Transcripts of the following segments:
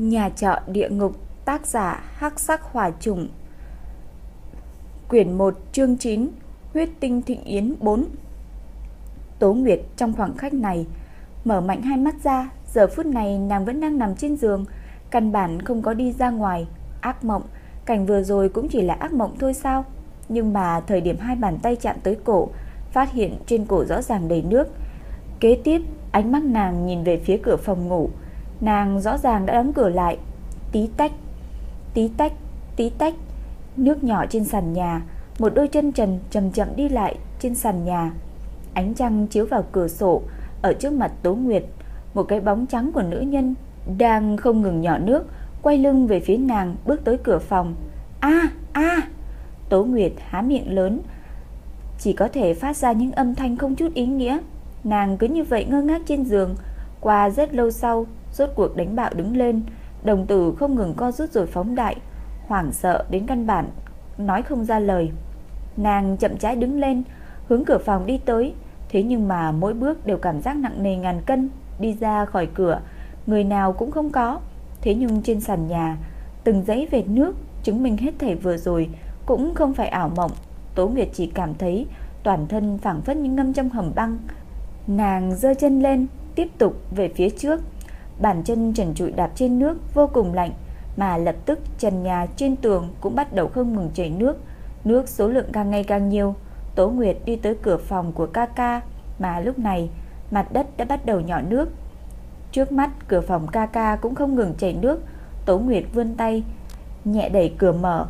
Nhà trọ địa ngục, Tác giả Hắc Sắc Hỏa Trùng. Quyển 1 chương 9 Huyết tinh thịnh yến 4 Tố Nguyệt trong khoảng khách này, Mở mạnh hai mắt ra, Giờ phút này nàng vẫn đang nằm trên giường, Căn bản không có đi ra ngoài. Ác mộng, Cảnh vừa rồi cũng chỉ là ác mộng thôi sao? Nhưng mà thời điểm hai bàn tay chạm tới cổ, Phát hiện trên cổ rõ ràng đầy nước. Kế tiếp, ánh mắt nàng nhìn về phía cửa phòng ngủ. Nàng rõ ràng đã đóng cửa lại. Tí tách Tí tách Tí tách. Nước nhỏ trên sàn nhà, Một đôi chân trần chậm chậm đi lại trên sàn nhà. Ánh trăng chiếu vào cửa sổ, Ở trước mặt Tố Nguyệt. Một cái bóng trắng của nữ nhân Đang không ngừng nhỏ nước, Quay lưng về phía nàng, bước tới cửa phòng. A a! Tố Nguyệt há miệng lớn. Chỉ có thể phát ra những âm thanh không chút ý nghĩa. Nàng cứ như vậy ngơ ngác trên giường, Qua rất lâu sau Rốt cuộc đánh bạo đứng lên. Đồng tử không ngừng co rút rồi phóng đại. Hoảng sợ đến căn bản, Nói không ra lời. Nàng chậm rãi đứng lên, Hướng cửa phòng đi tới. Thế nhưng mà mỗi bước đều cảm giác nặng nề ngàn cân, Đi ra khỏi cửa, Người nào cũng không có. Thế nhưng trên sàn nhà, Từng giấy vệt nước Chứng minh hết thảy vừa rồi Cũng không phải ảo mộng. Tố Nguyệt chỉ cảm thấy Toàn thân phảng phất như ngâm trong hầm băng. Nàng giơ chân lên, Tiếp tục về phía trước. Bàn chân trần trụi đạp trên nước vô cùng lạnh, Mà lập tức trần nhà trên tường Cũng bắt đầu không ngừng chảy nước. Nước số lượng càng ngày càng nhiều, Tố Nguyệt đi tới cửa phòng của ca ca, Mà lúc này mặt đất đã bắt đầu nhỏ nước. Trước mắt, cửa phòng ca ca cũng không ngừng chảy nước. Tố Nguyệt vươn tay, Nhẹ đẩy cửa mở.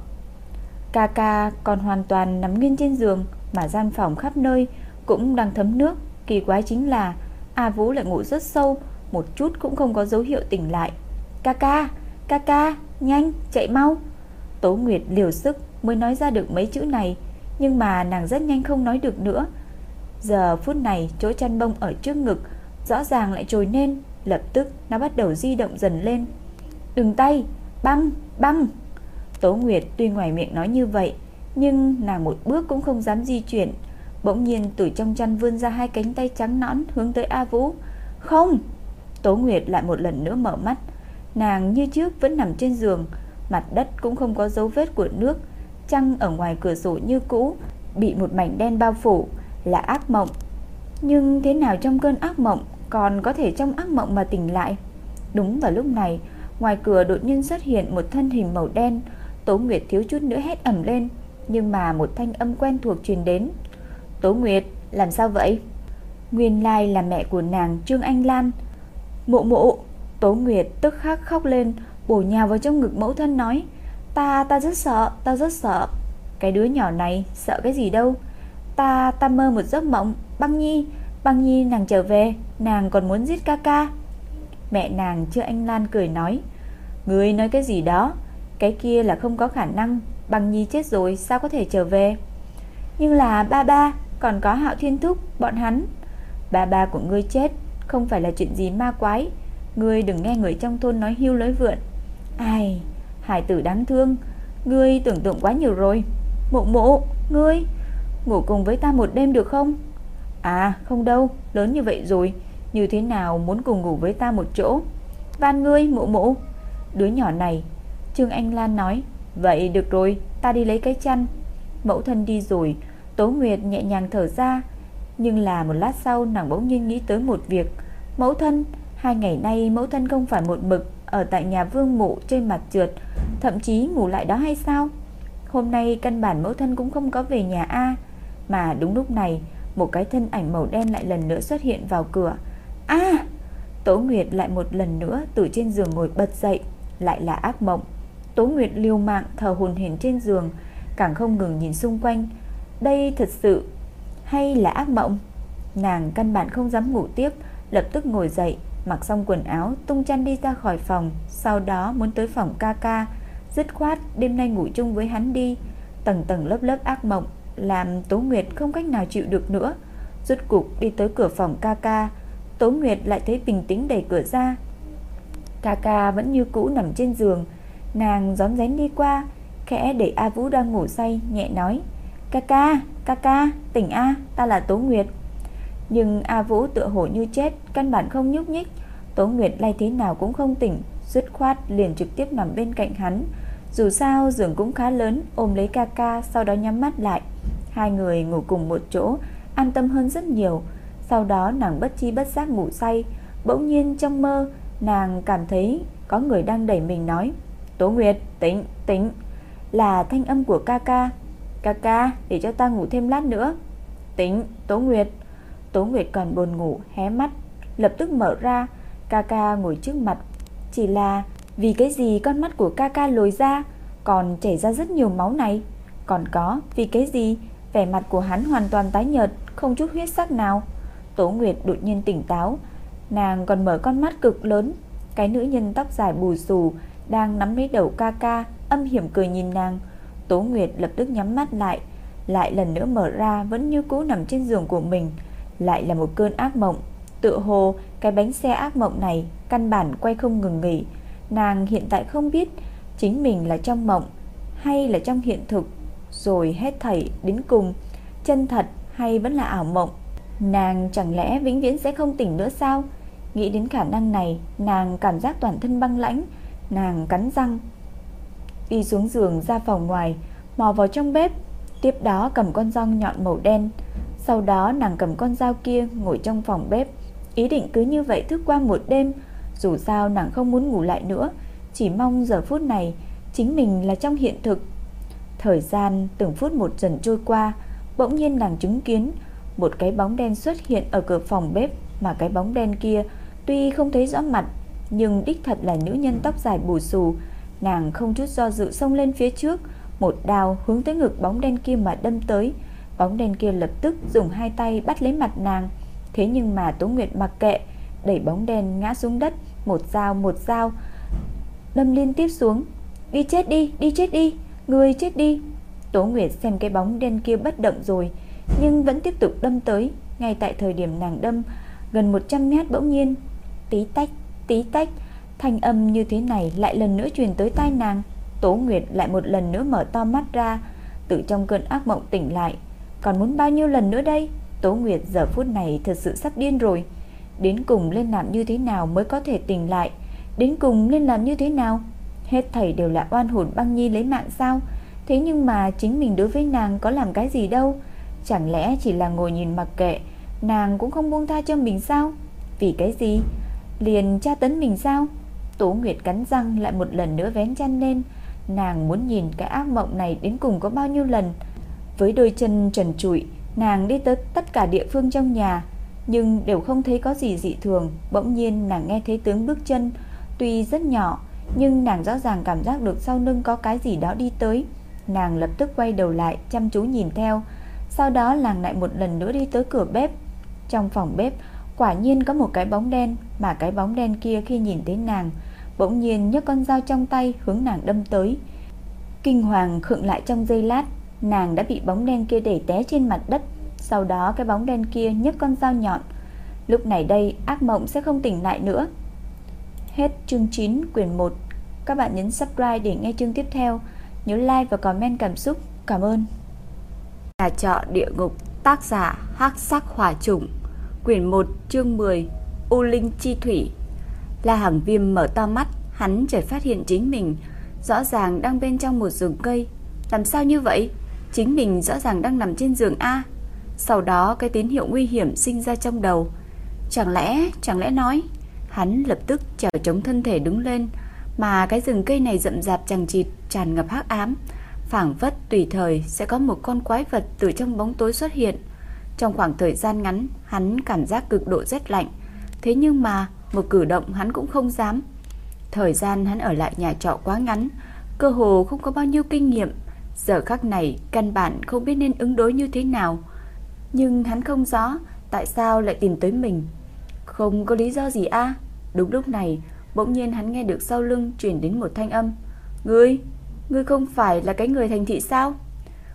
Ca ca còn hoàn toàn nằm nghiêng trên giường, Mà gian phòng khắp nơi Cũng đang thấm nước. Kỳ quái chính là A Vũ lại ngủ rất sâu một chút cũng không có dấu hiệu tỉnh lại. Ca ca, ca ca, nhanh, chạy mau. Tố Nguyệt liều sức mới nói ra được mấy chữ này Nhưng mà nàng rất nhanh không nói được nữa. Giờ phút này chỗ chăn bông ở trước ngực Rõ ràng lại trồi lên Lập tức nó bắt đầu di động dần lên. Đừng tay, băng, băng. Tố Nguyệt tuy ngoài miệng nói như vậy Nhưng nàng một bước cũng không dám di chuyển. Bỗng nhiên từ trong chăn vươn ra hai cánh tay trắng nõn hướng tới A Vũ. "Không!" Tố Nguyệt lại một lần nữa mở mắt. Nàng như trước vẫn nằm trên giường, mặt đất cũng không có dấu vết của nước, trăng ở ngoài cửa sổ như cũ, bị một mảnh đen bao phủ, là ác mộng. Nhưng thế nào trong cơn ác mộng còn có thể trong ác mộng mà tỉnh lại? Đúng vào lúc này, ngoài cửa đột nhiên xuất hiện một thân hình màu đen, Tố Nguyệt thiếu chút nữa hét ầm lên, nhưng mà một thanh âm quen thuộc truyền đến, Tố Nguyệt, làm sao vậy? Nguyên lai là mẹ của nàng Trương Anh Lan. Mụ mụ, Tố Nguyệt tức khắc khóc lên, bổ nhào vào trong ngực mẫu thân nói, ta, ta rất sợ, ta rất sợ. Cái đứa nhỏ này sợ cái gì đâu. Ta, ta mơ một giấc mộng, băng nhi, băng nhi nàng trở về, nàng còn muốn giết ca ca. Mẹ nàng chưa Anh Lan cười nói, Ngươi nói cái gì đó, cái kia là không có khả năng, băng nhi chết rồi sao có thể trở về. Nhưng là ba ba, còn có Hạo Thiên Thúc, bọn hắn. Ba ba của ngươi chết, không phải là chuyện gì ma quái. Ngươi đừng nghe người trong thôn nói hưu lối vượn. Ai, hải tử đáng thương, ngươi tưởng tượng quá nhiều rồi. Mụ mụ, ngươi, ngủ cùng với ta một đêm được không? À, không đâu, lớn như vậy rồi, như thế nào muốn cùng ngủ với ta một chỗ? Van ngươi, mụ mụ. Đứa nhỏ này, Trương Anh Lan nói, vậy được rồi, ta đi lấy cái chăn. Mẫu thân đi rồi, Tố Nguyệt nhẹ nhàng thở ra nhưng là một lát sau, nàng bỗng nhiên nghĩ tới một việc. Mẫu thân, Hai ngày nay mẫu thân không phải một mực Ở tại nhà vương mụ trên mặt trượt, Thậm chí ngủ lại đó hay sao? Hôm nay căn bản mẫu thân cũng không có về nhà A. Mà đúng lúc này, Một cái thân ảnh màu đen lại lần nữa xuất hiện vào cửa. A! Tố Nguyệt lại một lần nữa từ trên giường ngồi bật dậy, Lại là ác mộng. Tố Nguyệt liều mạng thờ hồn hển trên giường, Càng không ngừng nhìn xung quanh. Đây thật sự hay là ác mộng? Nàng căn bản không dám ngủ tiếp, lập tức ngồi dậy, mặc xong quần áo, tung chăn đi ra khỏi phòng, sau đó muốn tới phòng ca ca, dứt khoát đêm nay ngủ chung với hắn đi. Tầng tầng lớp lớp ác mộng làm Tố Nguyệt không cách nào chịu được nữa. Rốt cục đi tới cửa phòng ca ca, Tố Nguyệt lại thấy bình tĩnh đẩy cửa ra. Ca ca vẫn như cũ nằm trên giường, nàng gión rén đi qua, khẽ để A Vũ đang ngủ say nhẹ nói: Ca ca, ca ca, tỉnh A, ta là Tố Nguyệt Nhưng A Vũ tựa hồ như chết Căn bản không nhúc nhích Tố Nguyệt lay thế nào cũng không tỉnh dứt khoát liền trực tiếp nằm bên cạnh hắn. Dù sao giường cũng khá lớn, ôm lấy ca ca sau đó nhắm mắt lại. Hai người ngủ cùng một chỗ, an tâm hơn rất nhiều. Sau đó nàng bất chi bất giác ngủ say, bỗng nhiên trong mơ, nàng cảm thấy có người đang đẩy mình nói: "Tố Nguyệt, tỉnh, tỉnh." Là thanh âm của ca ca. "Ca ca, để cho ta ngủ thêm lát nữa." Tính, Tố Nguyệt." Tố Nguyệt còn buồn ngủ, hé mắt, lập tức mở ra, ca ca ngồi trước mặt, chỉ là vì cái gì con mắt của ca ca lồi ra, còn chảy ra rất nhiều máu này, còn có vì cái gì vẻ mặt của hắn hoàn toàn tái nhợt, không chút huyết sắc nào. Tố Nguyệt đột nhiên tỉnh táo, nàng còn mở con mắt cực lớn, cái nữ nhân tóc dài bù xù đang nắm lấy đầu ca ca, âm hiểm cười nhìn nàng. Tố Nguyệt lập tức nhắm mắt lại, lại lần nữa mở ra vẫn như cũ nằm trên giường của mình, lại là một cơn ác mộng. Tựa hồ cái bánh xe ác mộng này căn bản quay không ngừng nghỉ. Nàng hiện tại không biết chính mình là trong mộng hay là trong hiện thực, rồi hết thảy đến cùng chân thật hay vẫn là ảo mộng. Nàng chẳng lẽ vĩnh viễn sẽ không tỉnh nữa sao? Nghĩ đến khả năng này, nàng cảm giác toàn thân băng lãnh, nàng cắn răng đi xuống giường ra phòng ngoài, mò vào trong bếp, tiếp đó cầm con răng nhọn màu đen, sau đó nàng cầm con dao kia ngồi trong phòng bếp, ý định cứ như vậy thức qua một đêm, dù sao nàng không muốn ngủ lại nữa, chỉ mong giờ phút này chính mình là trong hiện thực. Thời gian từng phút một dần trôi qua, bỗng nhiên nàng chứng kiến một cái bóng đen xuất hiện ở cửa phòng bếp, mà cái bóng đen kia tuy không thấy rõ mặt, nhưng đích thật là nữ nhân tóc dài bù xù, nàng không chút do dự xông lên phía trước, một đao hướng tới ngực bóng đen kia mà đâm tới. Bóng đen kia lập tức dùng hai tay bắt lấy mặt nàng, thế nhưng mà Tố Nguyệt mặc kệ, đẩy bóng đen ngã xuống đất, một dao một dao đâm liên tiếp xuống. "Đi chết đi, đi chết đi, người chết đi." Tố Nguyệt xem cái bóng đen kia bất động rồi, nhưng vẫn tiếp tục đâm tới, ngay tại thời điểm nàng đâm gần 100 mét bỗng nhiên, tí tách, tí tách, thanh âm như thế này lại lần nữa truyền tới tai nàng. Tố Nguyệt lại một lần nữa mở to mắt ra, từ trong cơn ác mộng tỉnh lại. Còn muốn bao nhiêu lần nữa đây? Tố Nguyệt giờ phút này thật sự sắp điên rồi. Đến cùng lên làm như thế nào mới có thể tỉnh lại? Đến cùng lên làm như thế nào? Hết thảy đều là oan hồn băng nhi lấy mạng sao? Thế nhưng mà chính mình đối với nàng có làm cái gì đâu? Chẳng lẽ chỉ là ngồi nhìn mặc kệ, nàng cũng không buông tha cho mình sao? Vì cái gì? Liền tra tấn mình sao? Tố Nguyệt cắn răng lại một lần nữa vén chăn lên, nàng muốn nhìn cái ác mộng này đến cùng có bao nhiêu lần. Với đôi chân trần trụi, nàng đi tới tất cả địa phương trong nhà, nhưng đều không thấy có gì dị thường. Bỗng nhiên nàng nghe thấy tiếng bước chân, tuy rất nhỏ, nhưng nàng rõ ràng cảm giác được sau lưng có cái gì đó đi tới. Nàng lập tức quay đầu lại, chăm chú nhìn theo. Sau đó nàng lại một lần nữa đi tới cửa bếp. Trong phòng bếp, quả nhiên có một cái bóng đen, mà cái bóng đen kia khi nhìn thấy nàng, bỗng nhiên nhấc con dao trong tay hướng nàng đâm tới. Kinh hoàng khựng lại trong giây lát, nàng đã bị bóng đen kia đẩy té trên mặt đất, sau đó cái bóng đen kia nhấc con dao nhọn. Lúc này đây, ác mộng sẽ không tỉnh lại nữa. Hết chương 9 quyển 1. Các bạn nhấn subscribe để nghe chương tiếp theo. Nhớ like và comment cảm xúc. Cảm ơn. Nhà trọ địa ngục, tác giả Hắc Sắc Hỏa Trùng, quyển 1, chương 10. U Linh Chi Thủy. La Hằng Viêm mở to mắt, hắn chợt phát hiện chính mình rõ ràng đang bên trong một rừng cây. Làm sao như vậy? Chính mình rõ ràng đang nằm trên giường a. Sau đó cái tín hiệu nguy hiểm sinh ra trong đầu. Chẳng lẽ, chẳng lẽ nói, hắn lập tức trở chống thân thể đứng lên, mà cái rừng cây này rậm rạp chằng chịt, tràn ngập hắc ám, phảng phất tùy thời sẽ có một con quái vật từ trong bóng tối xuất hiện. Trong khoảng thời gian ngắn, hắn cảm giác cực độ rét lạnh, thế nhưng mà một cử động hắn cũng không dám. Thời gian hắn ở lại nhà trọ quá ngắn, cơ hồ không có bao nhiêu kinh nghiệm, giờ khắc này căn bản không biết nên ứng đối như thế nào. Nhưng hắn không rõ tại sao lại tìm tới mình. Không có lý do gì a. Đúng lúc này, bỗng nhiên hắn nghe được sau lưng truyền đến một thanh âm. "Ngươi, ngươi không phải là cái người thành thị sao?"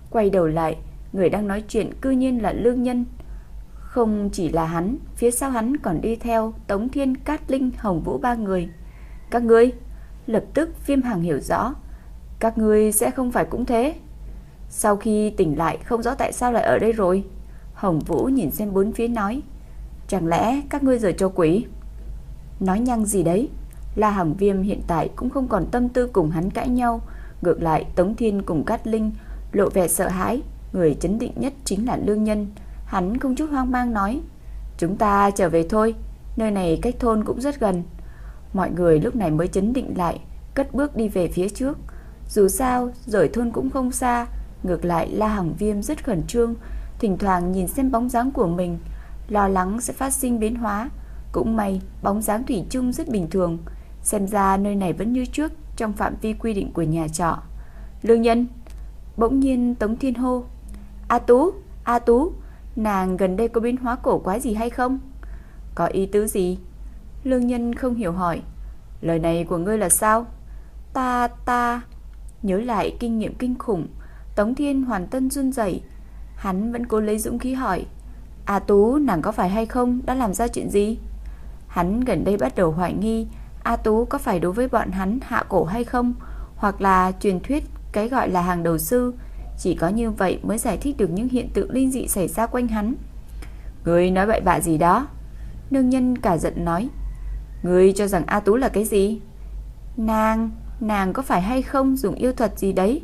Quay đầu lại, người đang nói chuyện cư nhiên là Lương Nhân. Không chỉ là hắn, phía sau hắn còn đi theo Tống Thiên, Cát Linh, Hồng Vũ ba người. Các ngươi, lập tức Viêm Hằng hiểu rõ, các ngươi sẽ không phải cũng thế. Sau khi tỉnh lại không rõ tại sao lại ở đây rồi. Hồng Vũ nhìn xem bốn phía nói, chẳng lẽ các ngươi giờ cho quỷ? Nói nhăng gì đấy? La Hằng Viêm hiện tại cũng không còn tâm tư cùng hắn cãi nhau, ngược lại Tống Thiên cùng Cát Linh lộ vẻ sợ hãi, người chấn định nhất chính là Lương Nhân. Hắn không chút hoang mang nói, chúng ta trở về thôi, nơi này cách thôn cũng rất gần. Mọi người lúc này mới chấn định lại, cất bước đi về phía trước. Dù sao, rời thôn cũng không xa, ngược lại La Hằng Viêm rất khẩn trương, thỉnh thoảng nhìn xem bóng dáng của mình, lo lắng sẽ phát sinh biến hóa. Cũng may, bóng dáng thủy chung rất bình thường, xem ra nơi này vẫn như trước trong phạm vi quy định của nhà trọ. Lương Nhân, bỗng nhiên Tống Thiên hô, "A Tú, A Tú, nàng gần đây có biến hóa cổ quái gì hay không?" "Có ý tứ gì?" Lương Nhân không hiểu hỏi, "Lời này của ngươi là sao?" "Ta ta" Nhớ lại kinh nghiệm kinh khủng, Tống Thiên hoàn tân run rẩy, hắn vẫn cố lấy dũng khí hỏi, "A Tú, nàng có phải hay không đã làm ra chuyện gì?" Hắn gần đây bắt đầu hoài nghi A Tú có phải đối với bọn hắn hạ cổ hay không, hoặc là truyền thuyết cái gọi là hàng đầu sư, chỉ có như vậy mới giải thích được những hiện tượng linh dị xảy ra quanh hắn. Người nói bậy bạ gì đó? Nương nhân cả giận nói. Người cho rằng A Tú là cái gì? Nàng, nàng có phải hay không dùng yêu thuật gì đấy?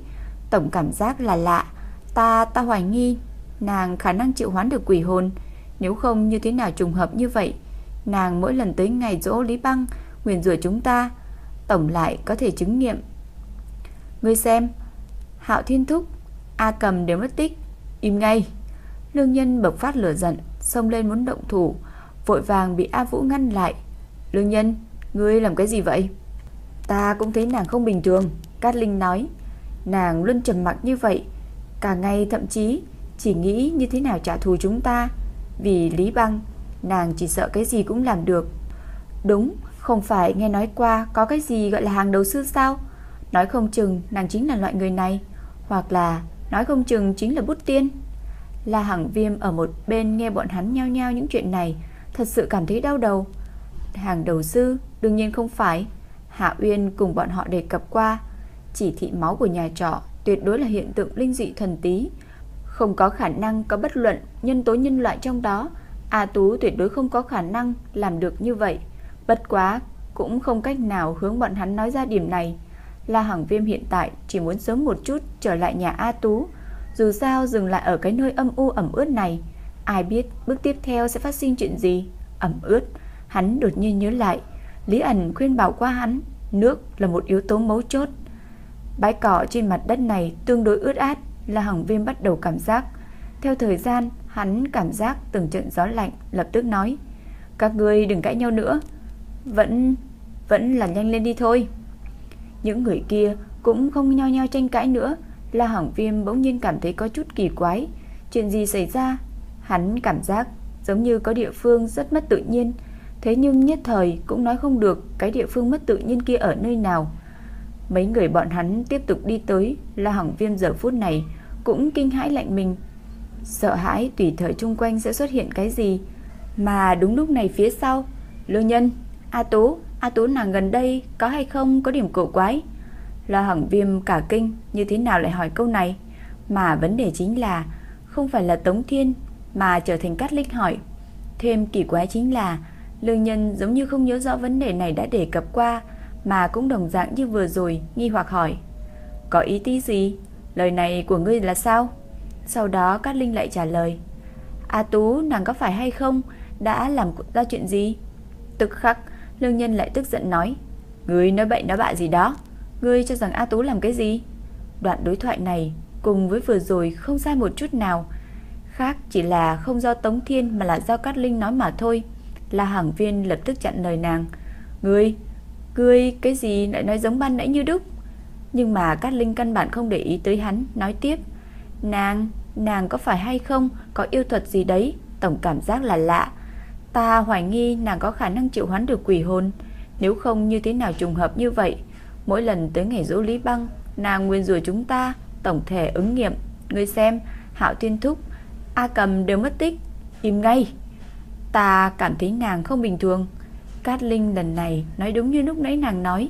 Tổng cảm giác là lạ. Ta, ta hoài nghi, nàng khả năng chịu hoán được quỷ hồn. Nếu không như thế nào trùng hợp như vậy? Nàng mỗi lần tới ngày dỗ Lý Băng, nguyền rủa chúng ta, tổng lại có thể chứng nghiệm. Ngươi xem, Hạo Thiên Thúc, A Cầm đều mất tích, im ngay. Lương Nhân bộc phát lửa giận, xông lên muốn động thủ, vội vàng bị A Vũ ngăn lại. Lương Nhân, ngươi làm cái gì vậy? Ta cũng thấy nàng không bình thường, Cát Linh nói. Nàng luôn trầm mặc như vậy, cả ngày thậm chí chỉ nghĩ như thế nào trả thù chúng ta. Vì Lý Băng, nàng chỉ sợ cái gì cũng làm được. Đúng, không phải nghe nói qua có cái gì gọi là hàng đầu sư sao? Nói không chừng nàng chính là loại người này, hoặc là nói không chừng chính là bút tiên. La Hằng Viêm ở một bên nghe bọn hắn nhao nhao những chuyện này, thật sự cảm thấy đau đầu. Hàng đầu sư đương nhiên không phải. Hạ Uyên cùng bọn họ đề cập qua, chỉ thị máu của nhà trọ tuyệt đối là hiện tượng linh dị thần tí, không có khả năng có bất luận nhân tố nhân loại trong đó. A Tú tuyệt đối không có khả năng làm được như vậy. Bất quá, cũng không cách nào hướng bọn hắn nói ra điểm này. La Hằng Viêm hiện tại chỉ muốn sớm một chút trở lại nhà A Tú. Dù sao dừng lại ở cái nơi âm u ẩm ướt này, ai biết bước tiếp theo sẽ phát sinh chuyện gì. Ẩm ướt, hắn đột nhiên nhớ lại. Lý ẩn khuyên bảo qua hắn, nước là một yếu tố mấu chốt. Bãi cỏ trên mặt đất này tương đối ướt át, La Hằng Viêm bắt đầu cảm giác. Theo thời gian, hắn cảm giác từng trận gió lạnh, lập tức nói. Các ngươi đừng cãi nhau nữa, vẫn vẫn là nhanh lên đi thôi. Những người kia cũng không nho nho tranh cãi nữa, La hỏng Viêm bỗng nhiên cảm thấy có chút kỳ quái, chuyện gì xảy ra? Hắn cảm giác giống như có địa phương rất mất tự nhiên, thế nhưng nhất thời cũng nói không được cái địa phương mất tự nhiên kia ở nơi nào. Mấy người bọn hắn tiếp tục đi tới, La hỏng Viêm giờ phút này cũng kinh hãi lạnh mình, sợ hãi tùy thời chung quanh sẽ xuất hiện cái gì. Mà đúng lúc này phía sau, Lương Nhân A Tú, A Tú nàng gần đây có hay không có điểm cổ quái? lo Hằng Viêm cả kinh, như thế nào lại hỏi câu này? Mà vấn đề chính là không phải là Tống Thiên mà trở thành Cát Linh hỏi. Thêm kỳ quái chính là Lương Nhân giống như không nhớ rõ vấn đề này đã đề cập qua, mà cũng đồng dạng như vừa rồi, nghi hoặc hỏi. Có ý tí gì? Lời này của ngươi là sao? Sau đó Cát Linh lại trả lời. A Tú nàng có phải hay không? Đã làm ra chuyện gì? Tức khắc Lương Nhân lại tức giận nói Ngươi nói bậy nói bạ gì đó? Ngươi cho rằng A Tú làm cái gì? Đoạn đối thoại này cùng với vừa rồi không sai một chút nào. Khác chỉ là không do Tống Thiên Mà là do Cát Linh nói mà thôi. La Hàng Viên lập tức chặn lời nàng Ngươi, ngươi cái gì lại nói giống ban nãy như đúc? Nhưng mà Cát Linh căn bản không để ý tới hắn Nói tiếp Nàng, nàng có phải hay không? Có yêu thuật gì đấy? Tổng cảm giác là lạ. Ta hoài nghi nàng có khả năng chịu hoán được quỷ hồn. Nếu không, như thế nào trùng hợp như vậy? Mỗi lần tới ngày dỗ Lý Băng, Nàng nguyên rủa chúng ta Tổng thể ứng nghiệm. Ngươi xem, Hạo Thiên Thúc, A Cầm đều mất tích. Im ngay. Ta cảm thấy nàng không bình thường. Cát Linh lần này nói đúng như lúc nãy nàng nói.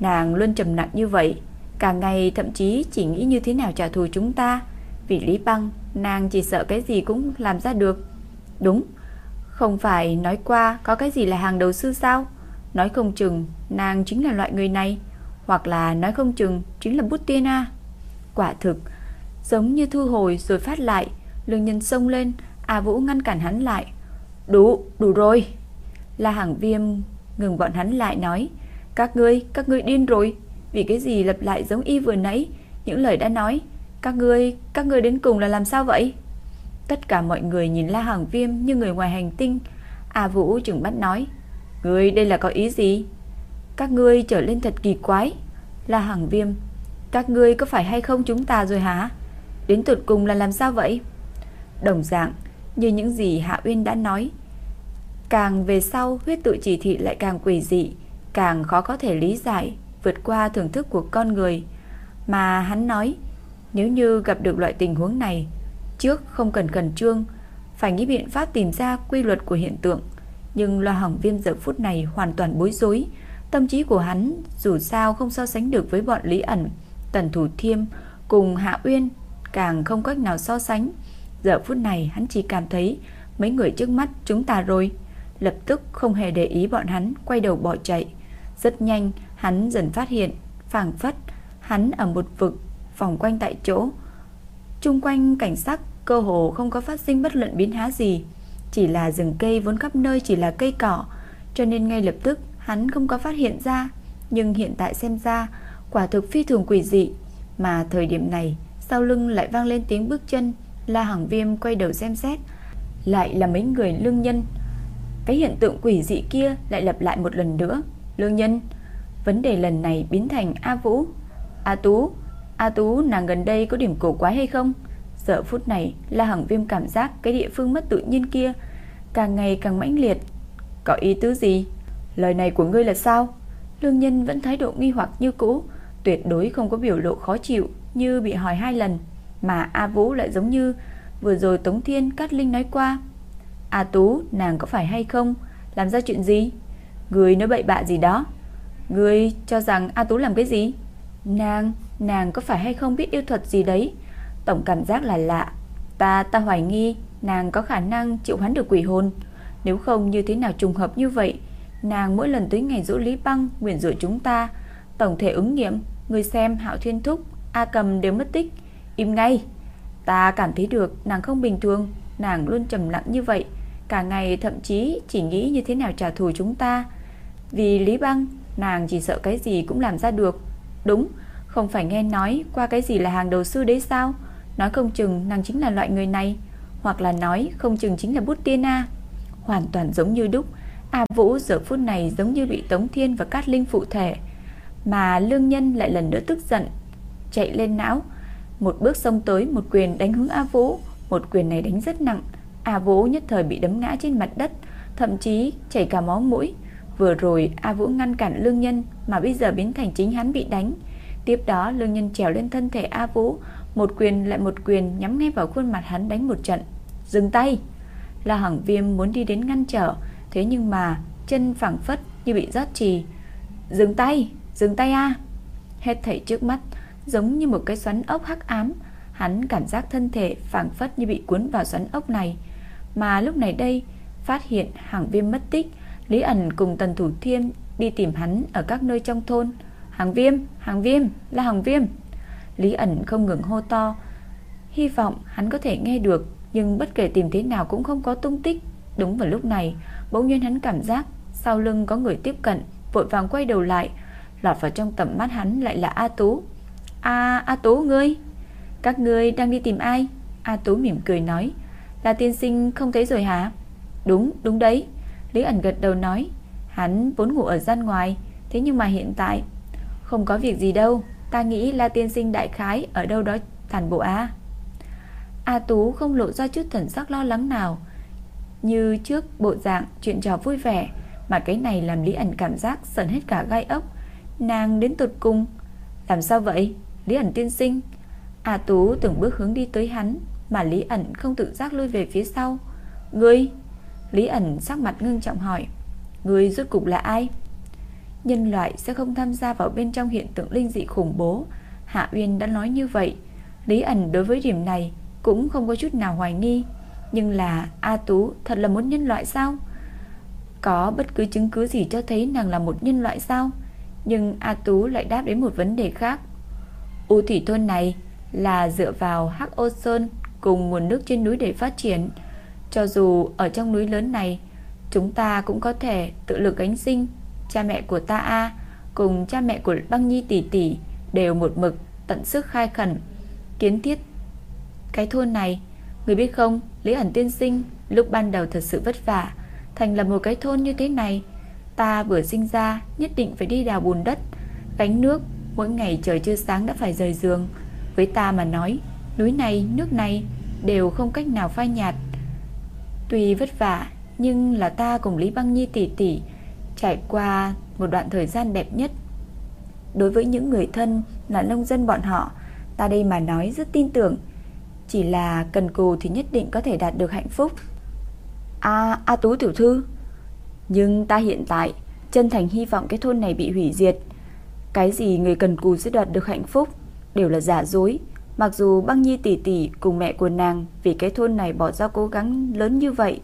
Nàng luôn trầm nặng như vậy. Cả ngày thậm chí chỉ nghĩ như thế nào trả thù chúng ta. Vì Lý Băng, Nàng chỉ sợ cái gì cũng làm ra được. Đúng không phải nói qua có cái gì là hàng đầu sư sao? Nói không chừng nàng chính là loại người này. Hoặc là nói không chừng chính là bút tiên A à? Quả thực Giống như thu hồi rồi phát lại Lương nhân xông lên A Vũ ngăn cản hắn lại. Đủ, đủ rồi. La Hàng Viêm ngừng bọn hắn lại nói Các ngươi, các ngươi điên rồi. Vì cái gì lặp lại giống y vừa nãy? Những lời đã nói Các ngươi, các ngươi đến cùng là làm sao vậy? Tất cả mọi người nhìn La Hàng Viêm như người ngoài hành tinh. A Vũ trừng mắt nói, Ngươi, đây là có ý gì? Các ngươi trở lên thật kỳ quái. La Hàng Viêm, Các ngươi có phải hay không chúng ta rồi hả? Đến tụt cùng là làm sao vậy? Đồng dạng, như những gì Hạ Uyên đã nói, Càng về sau huyết tự chỉ thị lại càng quỷ dị, Càng khó có thể lý giải, Vượt qua thưởng thức của con người. Mà hắn nói, Nếu như gặp được loại tình huống này Trước không cần cần trương, Phải nghĩ biện pháp tìm ra quy luật của hiện tượng. Nhưng loa hỏng viêm giờ phút này Hoàn toàn bối rối. Tâm trí của hắn dù sao không so sánh được với bọn Lý ẩn, Tần Thủ Thiêm cùng Hạ Uyên Càng không cách nào so sánh. Giờ phút này hắn chỉ cảm thấy Mấy người trước mắt chúng ta rồi. Lập tức không hề để ý bọn hắn Quay đầu bỏ chạy. Rất nhanh, hắn dần phát hiện, phảng phất hắn ở một vực, vòng quanh tại chỗ. Trung quanh cảnh sắc cơ hồ không có phát sinh bất luận biến hóa gì, Chỉ là rừng cây vốn khắp nơi chỉ là cây cỏ. Cho nên ngay lập tức, hắn không có phát hiện ra, Nhưng hiện tại xem ra, Quả thực phi thường quỷ dị. Mà thời điểm này, Sau lưng lại vang lên tiếng bước chân, La Hằng Viêm quay đầu xem xét, Lại là mấy người lương nhân. Cái hiện tượng quỷ dị kia lại lặp lại một lần nữa. Lương nhân, Vấn đề lần này biến thành A Vũ. A Tú A Tú, nàng gần đây có điểm cổ quái hay không? Giờ phút này là Hằng Viêm cảm giác Cái địa phương mất tự nhiên kia. Càng ngày càng mãnh liệt. Có ý tứ gì? Lời này của ngươi là sao? Lương nhân vẫn thái độ nghi hoặc như cũ Tuyệt đối không có biểu lộ khó chịu Như bị hỏi hai lần. Mà A Vũ lại giống như Vừa rồi Tống Thiên Cát Linh nói qua. A Tú nàng có phải hay không? Làm ra chuyện gì? Người nói bậy bạ gì đó? Người cho rằng A Tú làm cái gì? Nàng, nàng có phải hay không biết yêu thuật gì đấy? Tổng cảm giác là lạ. Ta, ta hoài nghi Nàng có khả năng chịu hoán được quỷ hồn. Nếu không như thế nào trùng hợp như vậy? Nàng mỗi lần tới ngày rỗ Lý Băng Nguyện rủi chúng ta. Tổng thể ứng nghiệm Người xem Hạo Thiên Thúc A Cầm đều mất tích. Im ngay. Ta cảm thấy được nàng không bình thường. Nàng luôn trầm lặng như vậy. Cả ngày thậm chí chỉ nghĩ như thế nào trả thù chúng ta. Vì Lý Băng Nàng chỉ sợ cái gì cũng làm ra được. Đúng Không phải nghe nói qua cái gì là hàng đầu sư đấy sao? Nói không chừng nàng chính là loại người này, Hoặc là nói không chừng chính là bút tiên A Hoàn toàn giống như đúc, A Vũ giờ phút này giống như bị Tống Thiên và Cát Linh phụ thể, Mà Lương Nhân lại lần nữa tức giận, Chạy lên não. Một bước xông tới, một quyền đánh hướng A Vũ. Một quyền này đánh rất nặng, A Vũ nhất thời bị đấm ngã trên mặt đất, Thậm chí chảy cả máu mũi. Vừa rồi, A Vũ ngăn cản Lương Nhân Mà bây giờ biến thành chính hắn bị đánh. Tiếp đó, Lương Nhân trèo lên thân thể A Vũ một quyền lại một quyền nhắm ngay vào khuôn mặt hắn đánh một trận. Dừng tay. La Hằng Viêm muốn đi đến ngăn trở Thế nhưng mà chân phẳng phất như bị rót trì. Dừng tay, dừng tay a. Hết thảy trước mắt Giống như một cái xoắn ốc hắc ám. Hắn cảm giác thân thể phẳng phất như bị cuốn vào xoắn ốc này. Mà lúc này đây Phát hiện hàng viêm mất tích. Lý ẩn cùng Tần Thủ Thiêm đi tìm hắn ở các nơi trong thôn. Hàng viêm, hàng viêm, là hàng viêm. Lý ẩn không ngừng hô to. Hy vọng hắn có thể nghe được, nhưng bất kể tìm thế nào cũng không có tung tích. Đúng vào lúc này, bỗng nhiên hắn cảm giác sau lưng có người tiếp cận, vội vàng quay đầu lại. Lọt vào trong tầm mắt hắn lại là A Tú. A, A Tú ngươi. Các ngươi đang đi tìm ai? A Tú mỉm cười nói. Là tiên sinh không thấy rồi hả? Đúng, đúng đấy. Lý ẩn gật đầu nói Hắn vốn ngủ ở gian ngoài Thế nhưng mà hiện tại Không có việc gì đâu Ta nghĩ là tiên sinh đại khái ở đâu đó thản bộ a A Tú không lộ ra chút thần sắc lo lắng nào. Như trước bộ dạng chuyện trò vui vẻ, Mà cái này làm Lý ẩn cảm giác sần hết cả gai ốc. Nàng đến tụt cung Làm sao vậy? Lý ẩn tiên sinh. A Tú từng bước hướng đi tới hắn, Mà Lý ẩn không tự giác lui về phía sau. Ngươi? Lý ẩn sắc mặt ngưng trọng hỏi. Ngươi rốt cục là ai? Nhân loại sẽ không tham gia vào bên trong hiện tượng linh dị khủng bố Hạ Uyên đã nói như vậy Lý ẩn đối với điểm này Cũng không có chút nào hoài nghi Nhưng là A Tú thật là muốn nhân loại sao có bất cứ chứng cứ gì cho thấy nàng là một nhân loại sao? Nhưng A Tú lại đáp đến một vấn đề khác. U thủy thôn này là dựa vào Hắc Ô Sơn cùng nguồn nước trên núi để phát triển. Cho dù ở trong núi lớn này, chúng ta cũng có thể tự lực gánh sinh. Cha mẹ của ta A cùng cha mẹ của Băng Nhi tỷ tỷ đều một mực tận sức khai khẩn kiến thiết cái thôn này. Người biết không, Lý ẩn tiên sinh lúc ban đầu thật sự vất vả, thành lập một cái thôn như thế này. Ta vừa sinh ra nhất định phải đi đào bùn đất, gánh nước, mỗi ngày trời chưa sáng đã phải rời giường. Với ta mà nói, núi này, nước này đều không cách nào phai nhạt. Tuy vất vả, nhưng là ta cùng Lý Băng Nhi tỷ tỷ trải qua một đoạn thời gian đẹp nhất. Đối với những người thân là nông dân bọn họ, ta đây mà nói rất tin tưởng, chỉ là cần cù thì nhất định có thể đạt được hạnh phúc. A, A Tú tiểu thư, nhưng ta hiện tại chân thành hy vọng cái thôn này bị hủy diệt. Cái gì người cần cù sẽ đoạt được hạnh phúc đều là giả dối. Mặc dù Băng Nhi tỷ tỷ cùng mẹ của nàng vì cái thôn này bỏ ra cố gắng lớn như vậy,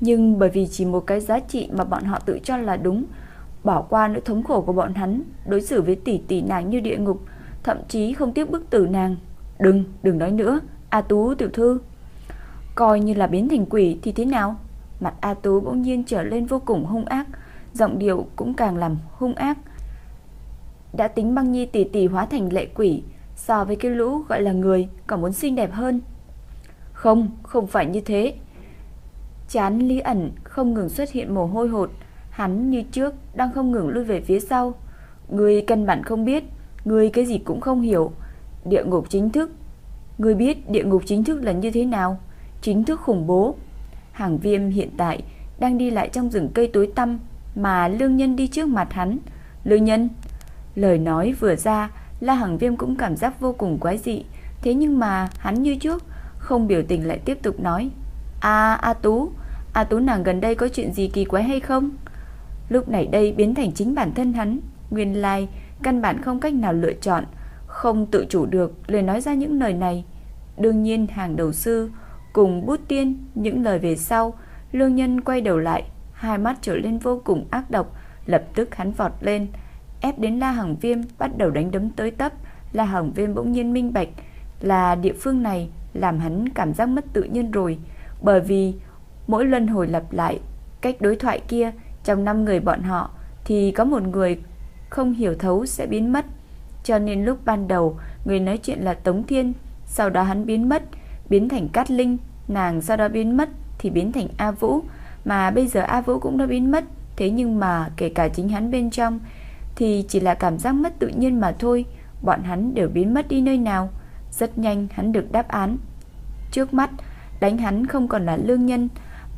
nhưng bởi vì chỉ một cái giá trị mà bọn họ tự cho là đúng, bỏ qua nỗi thống khổ của bọn hắn, đối xử với tỷ tỷ nàng như địa ngục, thậm chí không tiếc bức tử nàng. Đừng, đừng nói nữa, A Tú tiểu thư. Coi như là biến thành quỷ thì thế nào? Mặt A Tú bỗng nhiên trở lên vô cùng hung ác, giọng điệu cũng càng làm hung ác. Đã tính băng nhi tỷ tỷ hóa thành lệ quỷ, so với cái lũ gọi là người còn muốn xinh đẹp hơn. Không, không phải như thế. Chán Lý ẩn không ngừng xuất hiện mồ hôi hột, hắn như trước đang không ngừng lui về phía sau. Người căn bản không biết, người cái gì cũng không hiểu. Địa ngục chính thức. Người biết địa ngục chính thức là như thế nào? Chính thức khủng bố. Hàng viêm hiện tại đang đi lại trong rừng cây tối tăm mà lương nhân đi trước mặt hắn. Lương nhân, lời nói vừa ra, La hàng Viêm cũng cảm giác vô cùng quái dị, thế nhưng mà hắn như trước không biểu tình lại tiếp tục nói: "A A Tú, A Tú nàng gần đây có chuyện gì kỳ quái hay không?" Lúc này đây biến thành chính bản thân hắn, nguyên lai căn bản không cách nào lựa chọn, không tự chủ được lời nói ra những lời này. Đương nhiên hàng đầu sư cùng bút tiên những lời về sau, lương nhân quay đầu lại, hai mắt trở lên vô cùng ác độc, lập tức hắn vọt lên, ép đến La Hằng Viêm bắt đầu đánh đấm tới tấp. La Hằng Viêm bỗng nhiên minh bạch là địa phương này làm hắn cảm giác mất tự nhiên rồi, bởi vì mỗi lần hồi lặp lại cách đối thoại kia trong năm người bọn họ thì có một người không hiểu thấu sẽ biến mất. Cho nên lúc ban đầu người nói chuyện là Tống Thiên, sau đó hắn biến mất, biến thành Cát Linh, nàng sau đó biến mất thì biến thành A Vũ, mà bây giờ A Vũ cũng đã biến mất, thế nhưng mà kể cả chính hắn bên trong thì chỉ là cảm giác mất tự nhiên mà thôi, bọn hắn đều biến mất đi nơi nào. Rất nhanh hắn được đáp án. Trước mắt, đánh hắn không còn là lương nhân,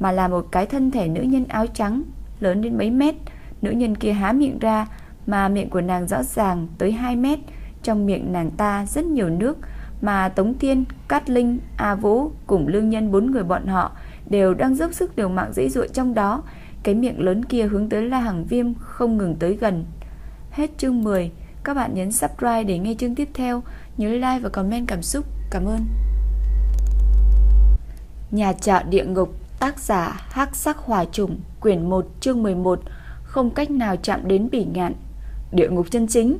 mà là một cái thân thể nữ nhân áo trắng, lớn đến mấy mét. Nữ nhân kia há miệng ra, mà miệng của nàng rõ ràng tới 2 mét. Trong miệng nàng ta rất nhiều nước, mà Tống Thiên, Cát Linh, A Vũ cùng lương nhân bốn người bọn họ đều đang dốc sức điều mạng dễ dụa trong đó. Cái miệng lớn kia hướng tới La Hằng Viêm không ngừng tới gần. Hết chương 10. Các bạn nhấn subscribe để nghe chương tiếp theo. Nhớ like và comment cảm xúc. Cảm ơn. Nhà trọ địa ngục, Tác giả Hắc Sắc Hỏa Trùng, Quyển 1 chương 11 Không cách nào chạm đến bỉ ngạn. Địa ngục chân chính.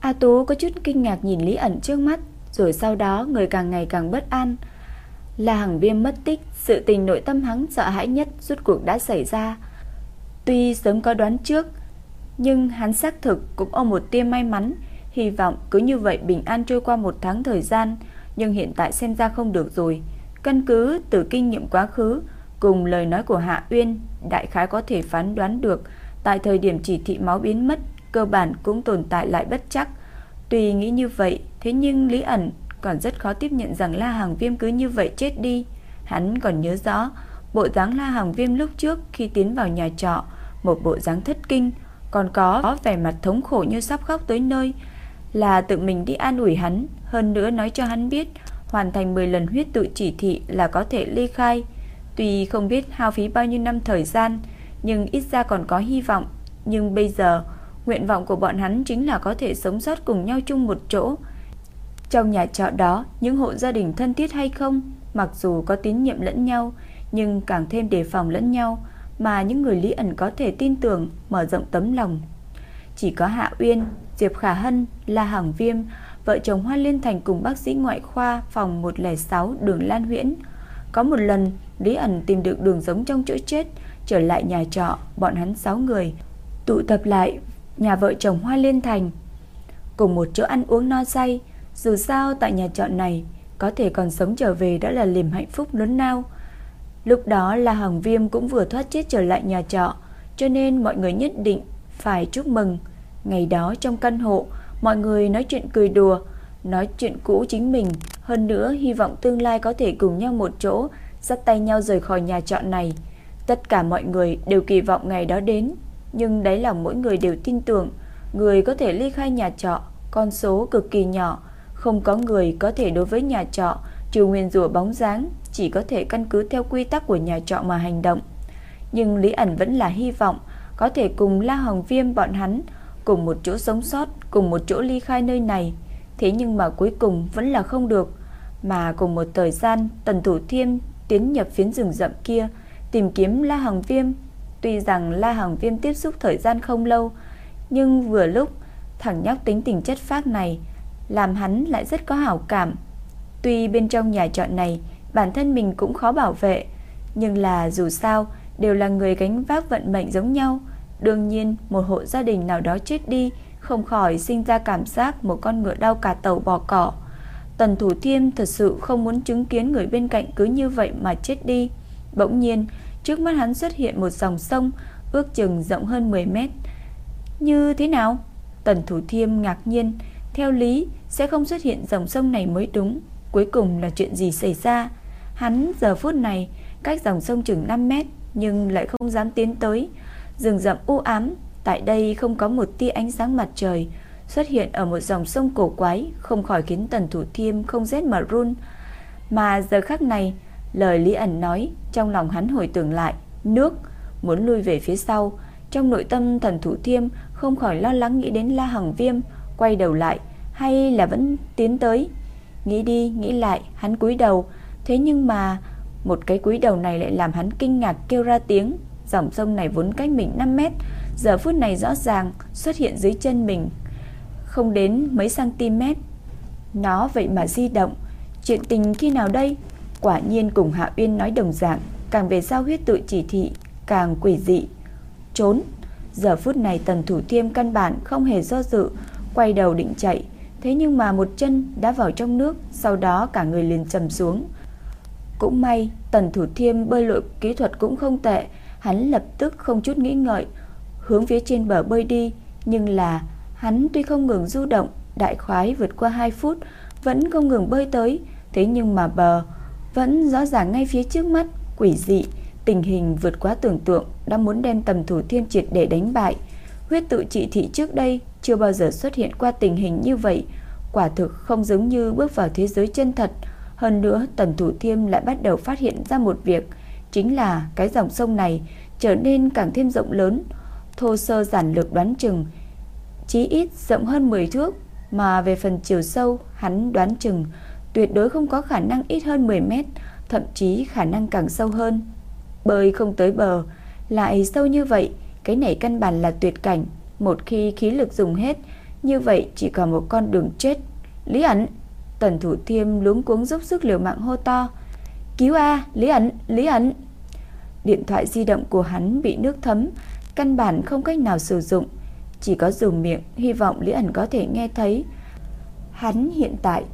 A Tú có chút kinh ngạc nhìn Lý ẩn trước mắt, Rồi sau đó người càng ngày càng bất an. Là hằng viêm mất tích, Sự tình nội tâm hắn sợ hãi nhất Rốt cuộc đã xảy ra. Tuy sớm có đoán trước, Nhưng hắn xác thực cũng ôm một tia may mắn, Hy vọng cứ như vậy bình an trôi qua một tháng thời gian, Nhưng hiện tại xem ra không được rồi. Căn cứ từ kinh nghiệm quá khứ Cùng lời nói của Hạ Uyên, Đại khái có thể phán đoán được, Tại thời điểm chỉ thị máu biến mất, Cơ bản cũng tồn tại lại bất chắc. Tuy nghĩ như vậy, Thế nhưng Lý ẩn còn rất khó tiếp nhận rằng La Hàng Viêm cứ như vậy chết đi. Hắn còn nhớ rõ, Bộ dáng La Hàng Viêm lúc trước Khi tiến vào nhà trọ, Một bộ dáng thất kinh, Còn có vẻ mặt thống khổ như sắp khóc tới nơi, Là tự mình đi an ủi hắn. Hơn nữa nói cho hắn biết Hoàn thành 10 lần huyết tự chỉ thị là có thể ly khai Tuy không biết hao phí bao nhiêu năm thời gian, nhưng ít ra còn có hy vọng. Nhưng bây giờ, nguyện vọng của bọn hắn chính là có thể sống sót cùng nhau chung một chỗ. Trong nhà trọ đó, những hộ gia đình thân thiết hay không, mặc dù có tín nhiệm lẫn nhau, nhưng càng thêm đề phòng lẫn nhau. mà những người Lý ẩn có thể tin tưởng, mở rộng tấm lòng. Chỉ có Hạ Uyên, Diệp Khả Hân, La Hằng Viêm, vợ chồng Hoa Liên Thành cùng bác sĩ ngoại khoa phòng 106 đường Lan Huyễn. Có một lần, Lý ẩn tìm được đường giống trong chỗ chết, trở lại nhà trọ, bọn hắn 6 người, tụ tập lại nhà vợ chồng Hoa Liên Thành. Cùng một chỗ ăn uống no say, dù sao tại nhà trọ này, có thể còn sống trở về đã là niềm hạnh phúc lớn lao. Lúc đó là Hằng Viêm cũng vừa thoát chết trở lại nhà trọ, cho nên mọi người nhất định phải chúc mừng. Ngày đó trong căn hộ, mọi người nói chuyện cười đùa, nói chuyện cũ chính mình, hơn nữa hy vọng tương lai có thể cùng nhau một chỗ, dắt tay nhau rời khỏi nhà trọ này. Tất cả mọi người đều kỳ vọng ngày đó đến, nhưng đáy lòng mỗi người đều tin tưởng, người có thể ly khai nhà trọ, con số cực kỳ nhỏ, không có người có thể đối với nhà trọ trừ nguyên rủa bóng dáng, chỉ có thể căn cứ theo quy tắc của nhà trọ mà hành động. Nhưng Lý ẩn vẫn là hy vọng có thể cùng La Hồng Viêm bọn hắn cùng một chỗ sống sót, cùng một chỗ ly khai nơi này. Thế nhưng mà cuối cùng vẫn là không được. Mà cùng một thời gian, Tần Thủ Thiêm tiến nhập phiến rừng rậm kia, tìm kiếm La Hằng Viêm. Tuy rằng La Hằng Viêm tiếp xúc thời gian không lâu, nhưng vừa lúc thằng nhóc tính tình chất phác này làm hắn lại rất có hảo cảm. Tuy bên trong nhà trọ này bản thân mình cũng khó bảo vệ, nhưng là dù sao đều là người gánh vác vận mệnh giống nhau. Đương nhiên, một hộ gia đình nào đó chết đi, không khỏi sinh ra cảm giác một con ngựa đau cả tàu bò cỏ. Tần Thủ Thiêm thật sự không muốn chứng kiến người bên cạnh cứ như vậy mà chết đi. Bỗng nhiên, trước mắt hắn xuất hiện một dòng sông, ước chừng rộng hơn 10 mét. Như thế nào? Tần Thủ Thiêm ngạc nhiên, theo lý sẽ không xuất hiện dòng sông này mới đúng. Cuối cùng là chuyện gì xảy ra? Hắn giờ phút này cách dòng sông chừng 5 mét nhưng lại không dám tiến tới. Rừng rậm u ám, tại đây không có một tia ánh sáng mặt trời xuất hiện ở một dòng sông cổ quái, không khỏi khiến Tần Thủ Thiêm không rét mà run. Mà giờ khắc này, lời Lý ẩn nói, trong lòng hắn hồi tưởng lại, nước, muốn lui về phía sau. Trong nội tâm thần Thủ Thiêm không khỏi lo lắng nghĩ đến La Hằng Viêm, quay đầu lại, hay là vẫn tiến tới. Nghĩ đi, nghĩ lại, hắn cúi đầu, thế nhưng mà một cái cúi đầu này lại làm hắn kinh ngạc kêu ra tiếng. Dòng sông này vốn cách mình 5 mét, giờ phút này rõ ràng xuất hiện dưới chân mình, không đến mấy cm. Nó vậy mà di động, chuyện tình khi nào đây? Quả nhiên cùng Hạ Uyên nói đồng dạng, càng về sau huyết tự chỉ thị, càng quỷ dị. Trốn. Giờ phút này Tần Thủ Thiêm căn bản không hề do dự, quay đầu định chạy, thế nhưng mà một chân đã vào trong nước, sau đó cả người liền trầm xuống. Cũng may, Tần Thủ Thiêm bơi lội kỹ thuật cũng không tệ, hắn lập tức không chút nghĩ ngợi, hướng phía trên bờ bơi đi, nhưng là hắn tuy không ngừng du động, đại khoái vượt qua 2 phút, vẫn không ngừng bơi tới, thế nhưng mà bờ vẫn rõ ràng ngay phía trước mắt, quỷ dị, tình hình vượt quá tưởng tượng, đã muốn đem tầm thủ thiên triệt để đánh bại. Huyết tự trị thị trước đây chưa bao giờ xuất hiện qua tình hình như vậy, quả thực không giống như bước vào thế giới chân thật. Hơn nữa, Tần Thủ Thiêm lại bắt đầu phát hiện ra một việc, chính là cái dòng sông này trở nên càng thêm rộng lớn, thô sơ giản lược đoán chừng chí ít rộng hơn 10 thước, mà về phần chiều sâu, hắn đoán chừng tuyệt đối không có khả năng ít hơn 10 mét, thậm chí khả năng càng sâu hơn. Bơi không tới bờ, lại sâu như vậy, cái này căn bản là tuyệt cảnh, một khi khí lực dùng hết, như vậy chỉ còn một con đường chết. Lý ẩn, Tần Thủ Thiêm luống cuống giúp sức liều mạng hô to. Cứu a, Lý ẩn, Lý ẩn. Điện thoại di động của hắn bị nước thấm, căn bản không cách nào sử dụng, chỉ có dùng miệng hy vọng Lý ẩn có thể nghe thấy. Hắn hiện tại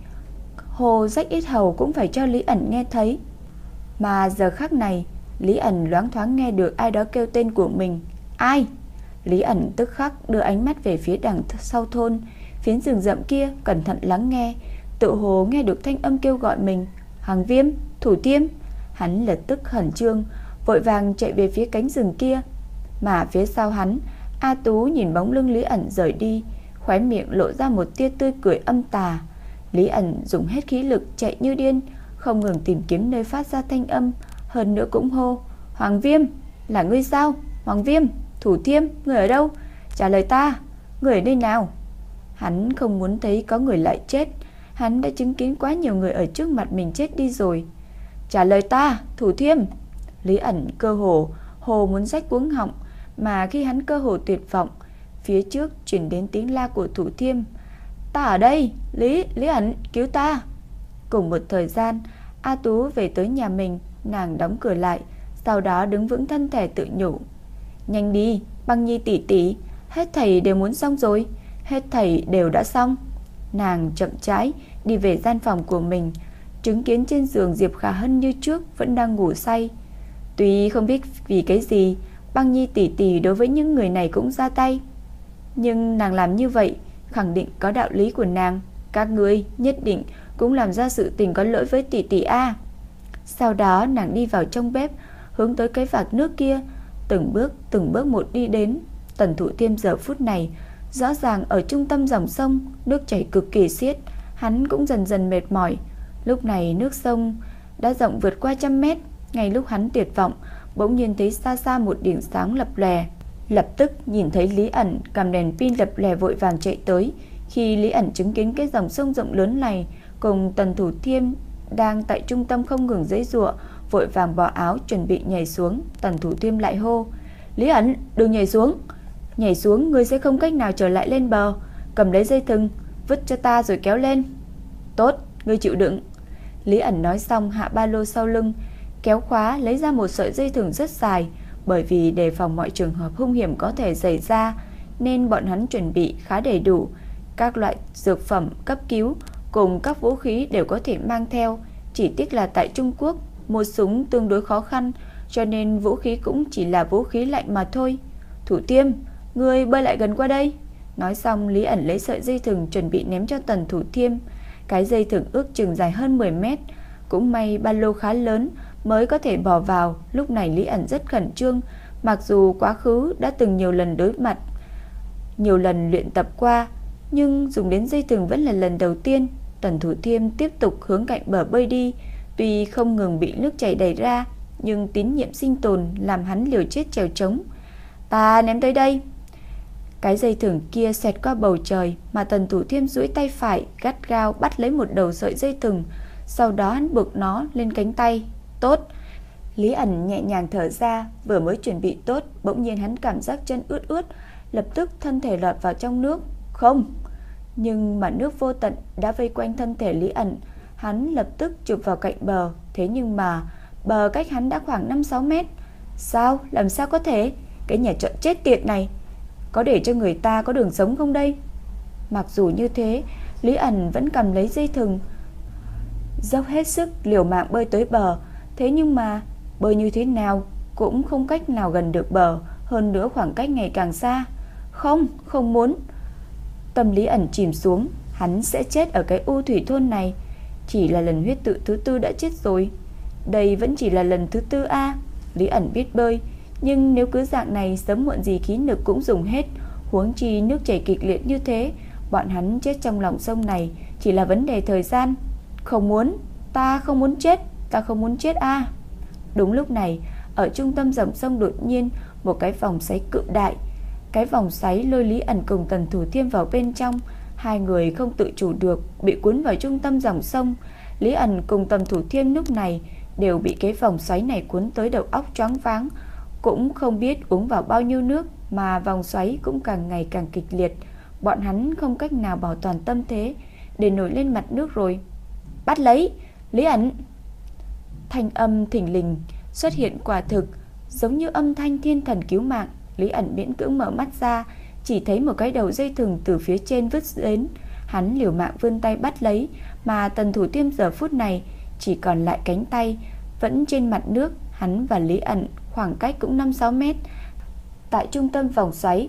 hồ rách ít hầu cũng phải cho Lý ẩn nghe thấy. Mà giờ khắc này, Lý ẩn loáng thoáng nghe được ai đó kêu tên của mình. Ai? Lý ẩn tức khắc đưa ánh mắt về phía đằng sau thôn, phiến rừng rậm kia cẩn thận lắng nghe, tự hồ nghe được thanh âm kêu gọi mình. Hàng viêm, thủ tiêm. Hắn lập tức khẩn trương, vội vàng chạy về phía cánh rừng kia. Mà phía sau hắn, A Tú nhìn bóng lưng Lý ẩn rời đi, khóe miệng lộ ra một tia tươi cười âm tà. Lý ẩn dùng hết khí lực chạy như điên, không ngừng tìm kiếm nơi phát ra thanh âm, hơn nữa cũng hô, Hoàng Viêm, là ngươi sao? Hoàng Viêm, Thủ Thiêm, người ở đâu? Trả lời ta, người ở nơi nào? Hắn không muốn thấy có người lại chết, hắn đã chứng kiến quá nhiều người ở trước mặt mình chết đi rồi. Trả lời ta, Thủ Thiêm. Lý ẩn cơ hồ hồ muốn rách cuống họng, mà khi hắn cơ hồ tuyệt vọng, phía trước truyền đến tiếng la của Thủ Thiêm. "Ta ở đây, Lý, Lý ẩn, cứu ta!" Cùng một thời gian, A Tú về tới nhà mình, nàng đóng cửa lại, sau đó đứng vững thân thể tự nhủ. "Nhanh đi, Băng Nhi tỷ tỷ, hết thầy đều muốn xong rồi, hết thầy đều đã xong." Nàng chậm rãi đi về gian phòng của mình, chứng kiến trên giường Diệp Khả Hân như trước vẫn đang ngủ say. Tuy không biết vì cái gì, Băng Nhi tỷ tỷ đối với những người này cũng ra tay, nhưng nàng làm như vậy khẳng định có đạo lý của nàng, các ngươi nhất định cũng làm ra sự tình có lỗi với tỷ tỷ a. Sau đó nàng đi vào trong bếp, hướng tới cái vạc nước kia, từng bước từng bước một đi đến. Tần Thụ Tiêm giờ phút này rõ ràng ở trung tâm dòng sông, nước chảy cực kỳ xiết, hắn cũng dần dần mệt mỏi. Lúc này nước sông đã rộng vượt qua trăm mét, ngay lúc hắn tuyệt vọng, bỗng nhiên thấy xa xa một điểm sáng lập lè Lập tức nhìn thấy Lý ẩn cầm đèn pin lập lè vội vàng chạy tới. Khi Lý ẩn chứng kiến cái dòng sông rộng lớn này cùng Tần Thủ Thiêm đang tại trung tâm không ngừng giãy giụa, vội vàng bỏ áo chuẩn bị nhảy xuống, Tần Thủ Thiêm lại hô: "Lý ẩn, đừng nhảy xuống. Nhảy xuống ngươi sẽ không cách nào trở lại lên bờ, cầm lấy dây thừng, vứt cho ta rồi kéo lên." "Tốt, ngươi chịu đựng." Lý ẩn nói xong hạ ba lô sau lưng, kéo khóa lấy ra một sợi dây thừng rất dài, bởi vì đề phòng mọi trường hợp hung hiểm có thể xảy ra nên bọn hắn chuẩn bị khá đầy đủ, các loại dược phẩm cấp cứu cùng các vũ khí đều có thể mang theo, chỉ tiếc là tại Trung Quốc một súng tương đối khó khăn, cho nên vũ khí cũng chỉ là vũ khí lạnh mà thôi. Thủ Tiêm, ngươi bơi lại gần qua đây. Nói xong Lý ẩn lấy sợi dây thừng chuẩn bị ném cho Tần Thủ Thiêm. Cái dây thừng ước chừng dài hơn 10 mét, cũng may ba lô khá lớn, mới có thể bỏ vào. Lúc này Lý ẩn rất khẩn trương, mặc dù quá khứ đã từng nhiều lần đối mặt, nhiều lần luyện tập qua, nhưng dùng đến dây thừng vẫn là lần đầu tiên. Tần Thủ Thiêm tiếp tục hướng cạnh bờ bơi đi, tuy không ngừng bị nước chảy đẩy ra, nhưng tín nhiệm sinh tồn làm hắn liều chết trèo trống. Ta ném tới đây. Cái dây thừng kia xẹt qua bầu trời mà Tần Thủ Thiêm duỗi tay phải gắt gao bắt lấy một đầu sợi dây thừng, sau đó hắn buộc nó lên cánh tay, Tốt. Lý ẩn nhẹ nhàng thở ra, vừa mới chuẩn bị tốt, bỗng nhiên hắn cảm giác chân ướt ướt, lập tức thân thể lọt vào trong nước. Không. Nhưng mà nước vô tận đã vây quanh thân thể Lý ẩn, hắn lập tức chụp vào cạnh bờ, thế nhưng mà bờ cách hắn đã khoảng 5-6 mét. Sao? Làm sao có thể? Cái nhà trọ chết tiệt này, có để cho người ta có đường sống không đây? Mặc dù như thế, Lý ẩn vẫn cầm lấy dây thừng, dốc hết sức liều mạng bơi tới bờ, Thế nhưng mà bơi như thế nào cũng không cách nào gần được bờ, hơn nữa khoảng cách ngày càng xa. Không, không muốn. Tâm lý ẩn chìm xuống, hắn sẽ chết ở cái u thủy thôn này. Chỉ là lần huyết tự thứ tư đã chết rồi. Đây vẫn chỉ là lần thứ tư a. Lý ẩn biết bơi, nhưng nếu cứ dạng này sớm muộn gì khí lực cũng dùng hết, huống chi nước chảy kịch liệt như thế, bọn hắn chết trong lòng sông này chỉ là vấn đề thời gian. Không muốn, ta không muốn chết ta không muốn chết a. Đúng lúc này, ở trung tâm dòng sông đột nhiên một cái vòng xoáy cự đại. Cái vòng xoáy lôi Lý ẩn cùng Tần Thủ Thiêm vào bên trong, hai người không tự chủ được bị cuốn vào trung tâm dòng sông. Lý ẩn cùng Tần Thủ Thiêm lúc này đều bị cái vòng xoáy này cuốn tới đầu óc choáng váng, cũng không biết uống vào bao nhiêu nước mà vòng xoáy cũng càng ngày càng kịch liệt. Bọn hắn không cách nào bảo toàn tâm thế để nổi lên mặt nước rồi. Bắt lấy, Lý ẩn Thanh âm thỉnh lình xuất hiện quả thực, giống như âm thanh thiên thần cứu mạng. Lý ẩn miễn cưỡng mở mắt ra, chỉ thấy một cái đầu dây thừng từ phía trên vứt đến. Hắn liều mạng vươn tay bắt lấy, mà tần thủ tiêm giờ phút này chỉ còn lại cánh tay, vẫn trên mặt nước. Hắn và Lý ẩn khoảng cách cũng 5-6 mét. Tại trung tâm vòng xoáy,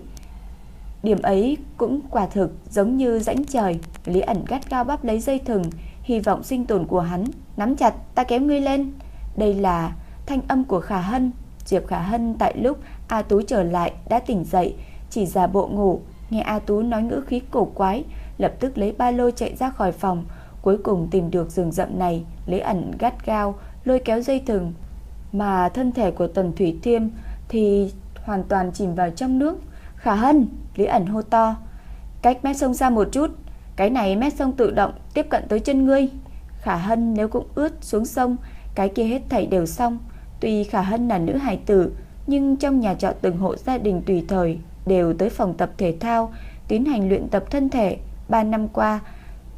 điểm ấy cũng quả thực giống như rãnh trời. Lý ẩn gắt cao bắp lấy dây thừng, hy vọng sinh tồn của hắn. Nắm chặt, ta kéo ngươi lên. Đây là thanh âm của Khả Hân. Diệp Khả Hân tại lúc A Tú trở lại đã tỉnh dậy, chỉ giả bộ ngủ, nghe A Tú nói ngữ khí cổ quái, lập tức lấy ba lô chạy ra khỏi phòng, cuối cùng tìm được rừng rậm này, lấy ẩn gắt gao, lôi kéo dây thừng. Mà thân thể của Tần Thủy Thiêm thì hoàn toàn chìm vào trong nước. Khả Hân, Lý ẩn hô to, cách mép sông ra một chút, cái này mép sông tự động tiếp cận tới chân ngươi. Khả Hân nếu cũng ướt xuống sông, cái kia hết thảy đều xong. Tuy Khả Hân là nữ hài tử, nhưng trong nhà trọ từng hộ gia đình tùy thời đều tới phòng tập thể thao tiến hành luyện tập thân thể. Ba năm qua,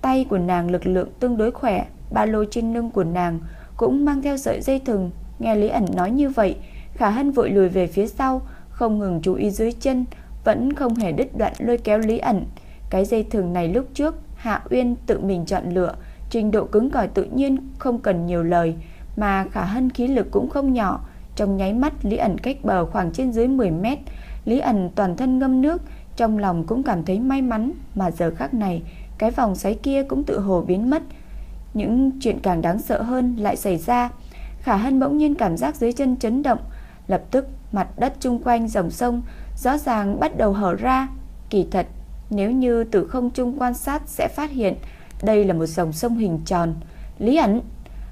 tay của nàng lực lượng tương đối khỏe, ba lô trên lưng của nàng cũng mang theo sợi dây thừng. Nghe Lý ẩn nói như vậy, Khả Hân vội lùi về phía sau, không ngừng chú ý dưới chân, vẫn không hề đứt đoạn lôi kéo Lý ẩn. Cái dây thừng này lúc trước Hạ Uyên tự mình chọn lựa, trình độ cứng cỏi tự nhiên không cần nhiều lời, mà Khả Hân khí lực cũng không nhỏ. Trong nháy mắt Lý ẩn cách bờ khoảng trên dưới 10 mét, Lý ẩn toàn thân ngâm nước, trong lòng cũng cảm thấy may mắn, mà giờ khắc này, cái vòng xoáy kia cũng tự hồ biến mất. Những chuyện càng đáng sợ hơn lại xảy ra. Khả Hân bỗng nhiên cảm giác dưới chân chấn động, lập tức mặt đất chung quanh dòng sông rõ ràng bắt đầu hở ra. Kỳ thật, nếu như từ không trung quan sát sẽ phát hiện đây là một dòng sông hình tròn. Lý ẩn,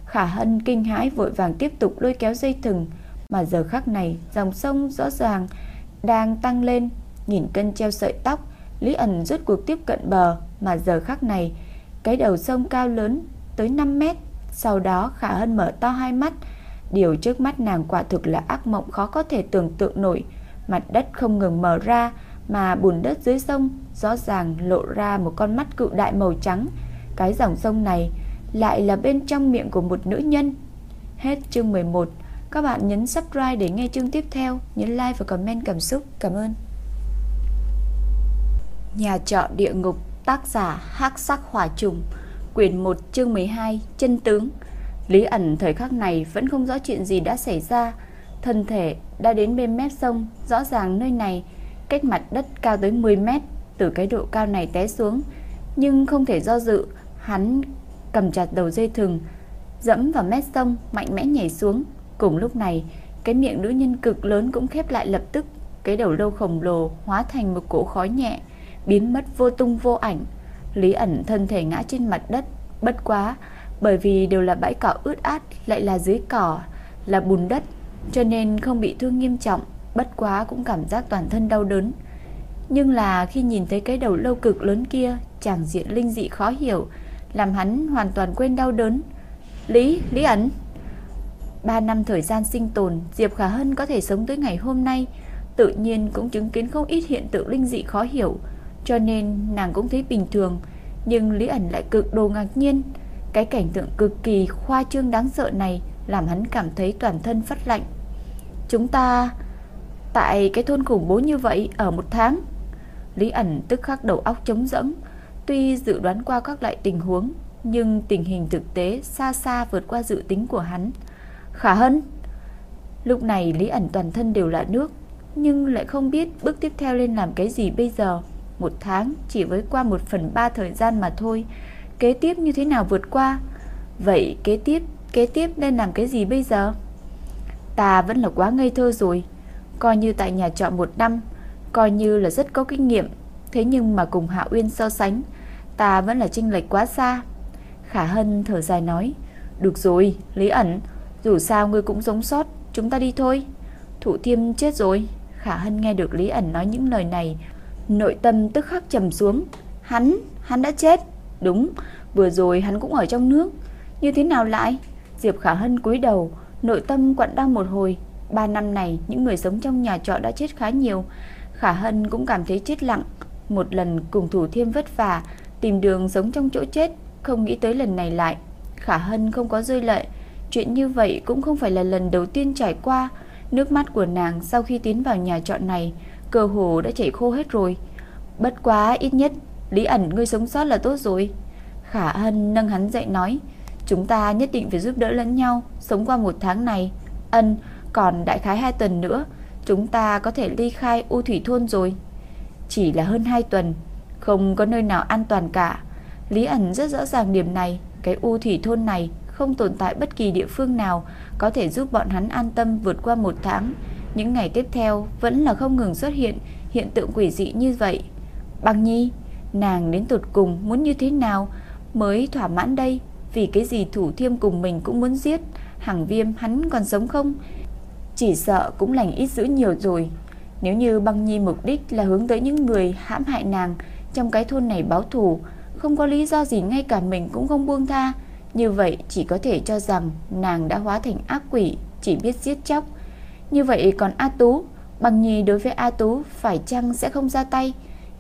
Khả Hân kinh hãi vội vàng tiếp tục lôi kéo dây thừng, mà giờ khắc này dòng sông rõ ràng đang tăng lên, nhìn cân treo sợi tóc, Lý ẩn rút cuộc tiếp cận bờ, mà giờ khắc này, cái đầu sông cao lớn tới 5 mét, sau đó Khả Hân mở to hai mắt, điều trước mắt nàng quả thực là ác mộng khó có thể tưởng tượng nổi, mặt đất không ngừng mở ra, mà bùn đất dưới sông rõ ràng lộ ra một con mắt cự đại màu trắng. Cái dòng sông này lại là bên trong miệng của một nữ nhân. Hết chương 11. Các bạn nhấn subscribe để nghe chương tiếp theo, nhấn like và comment cảm xúc. Cảm ơn. Nhà trọ địa ngục, tác giả Hắc Sắc Hỏa Trùng, quyển 1 chương 12, chân tướng. Lý ẩn thời khắc này vẫn không rõ chuyện gì đã xảy ra, thân thể đã đến bên mép sông, rõ ràng nơi này cách mặt đất cao tới 10 mét, từ cái độ cao này té xuống, nhưng không thể do dự, hắn cầm chặt đầu dây thừng, dẫm vào mép sông, mạnh mẽ nhảy xuống. Cùng lúc này, cái miệng nữ nhân cực lớn cũng khép lại lập tức, cái đầu lâu khổng lồ hóa thành một cỗ khói nhẹ, biến mất vô tung vô ảnh. Lý ẩn thân thể ngã trên mặt đất, bất quá, bởi vì đều là bãi cỏ ướt át, lại là dưới cỏ, là bùn đất, cho nên không bị thương nghiêm trọng, bất quá cũng cảm giác toàn thân đau đớn. Nhưng là khi nhìn thấy cái đầu lâu cực lớn kia, chàng diện linh dị khó hiểu, làm hắn hoàn toàn quên đau đớn. Lý, Lý ẩn. Ba năm thời gian sinh tồn, Diệp Khả Hân có thể sống tới ngày hôm nay, tự nhiên cũng chứng kiến không ít hiện tượng linh dị khó hiểu, cho nên nàng cũng thấy bình thường, nhưng Lý ẩn lại cực đồ ngạc nhiên. Cái cảnh tượng cực kỳ khoa trương đáng sợ này làm hắn cảm thấy toàn thân phát lạnh. Chúng ta tại cái thôn khủng bố như vậy ở một tháng. Lý ẩn tức khắc đầu óc trống rỗng, tuy dự đoán qua các loại tình huống, nhưng tình hình thực tế xa xa vượt qua dự tính của hắn. Khả Hân Lúc này Lý ẩn toàn thân đều là nước, nhưng lại không biết bước tiếp theo lên làm cái gì bây giờ. Một tháng chỉ với qua một phần ba thời gian mà thôi. Kế tiếp như thế nào vượt qua? Vậy kế tiếp Kế tiếp nên làm cái gì bây giờ? Ta vẫn là quá ngây thơ rồi. Coi như tại nhà trọ một năm Coi như là rất có kinh nghiệm. Thế nhưng mà cùng Hạ Uyên so sánh Ta vẫn là chênh lệch quá xa. Khả Hân thở dài nói Được rồi, Lý ẩn Dù sao ngươi cũng sống sót Chúng ta đi thôi. Thủ thiêm chết rồi. Khả Hân nghe được Lý ẩn nói những lời này Nội tâm tức khắc trầm xuống. Hắn, hắn đã chết. Đúng, vừa rồi hắn cũng ở trong nước. Như thế nào lại? Diệp Khả Hân cúi đầu Nội tâm quặn đau một hồi. Ba năm này những người sống trong nhà trọ đã chết khá nhiều. Khả Hân cũng cảm thấy chết lặng. Một lần cùng thủ thiêm vất vả Tìm đường sống trong chỗ chết Không nghĩ tới lần này lại. Khả Hân không có rơi lệ. Chuyện như vậy cũng không phải là lần đầu tiên trải qua. Nước mắt của nàng sau khi tiến vào nhà trọ này cơ hồ đã chảy khô hết rồi. Bất quá ít nhất Lý ẩn ngươi sống sót là tốt rồi. Khả Hân nâng hắn dậy nói, chúng ta nhất định phải giúp đỡ lẫn nhau, sống qua một tháng này. Ân, còn đại khái hai tuần nữa, chúng ta có thể ly khai U Thủy Thôn rồi. Chỉ là hơn hai tuần, không có nơi nào an toàn cả. Lý ẩn rất rõ ràng điểm này, cái U Thủy Thôn này không tồn tại bất kỳ địa phương nào có thể giúp bọn hắn an tâm vượt qua một tháng. Những ngày tiếp theo vẫn là không ngừng xuất hiện hiện tượng quỷ dị như vậy. Băng Nhi, nàng đến tụt cùng muốn như thế nào mới thỏa mãn đây? Vì cái gì thủ thiêm cùng mình cũng muốn giết, hàng viêm hắn còn sống không? Chỉ sợ cũng lành ít dữ nhiều rồi. Nếu như băng nhi mục đích là hướng tới những người hãm hại nàng trong cái thôn này báo thù, không có lý do gì ngay cả mình cũng không buông tha. Như vậy chỉ có thể cho rằng nàng đã hóa thành ác quỷ, chỉ biết giết chóc. Như vậy còn A Tú, Bằng nhì đối với A Tú phải chăng sẽ không ra tay?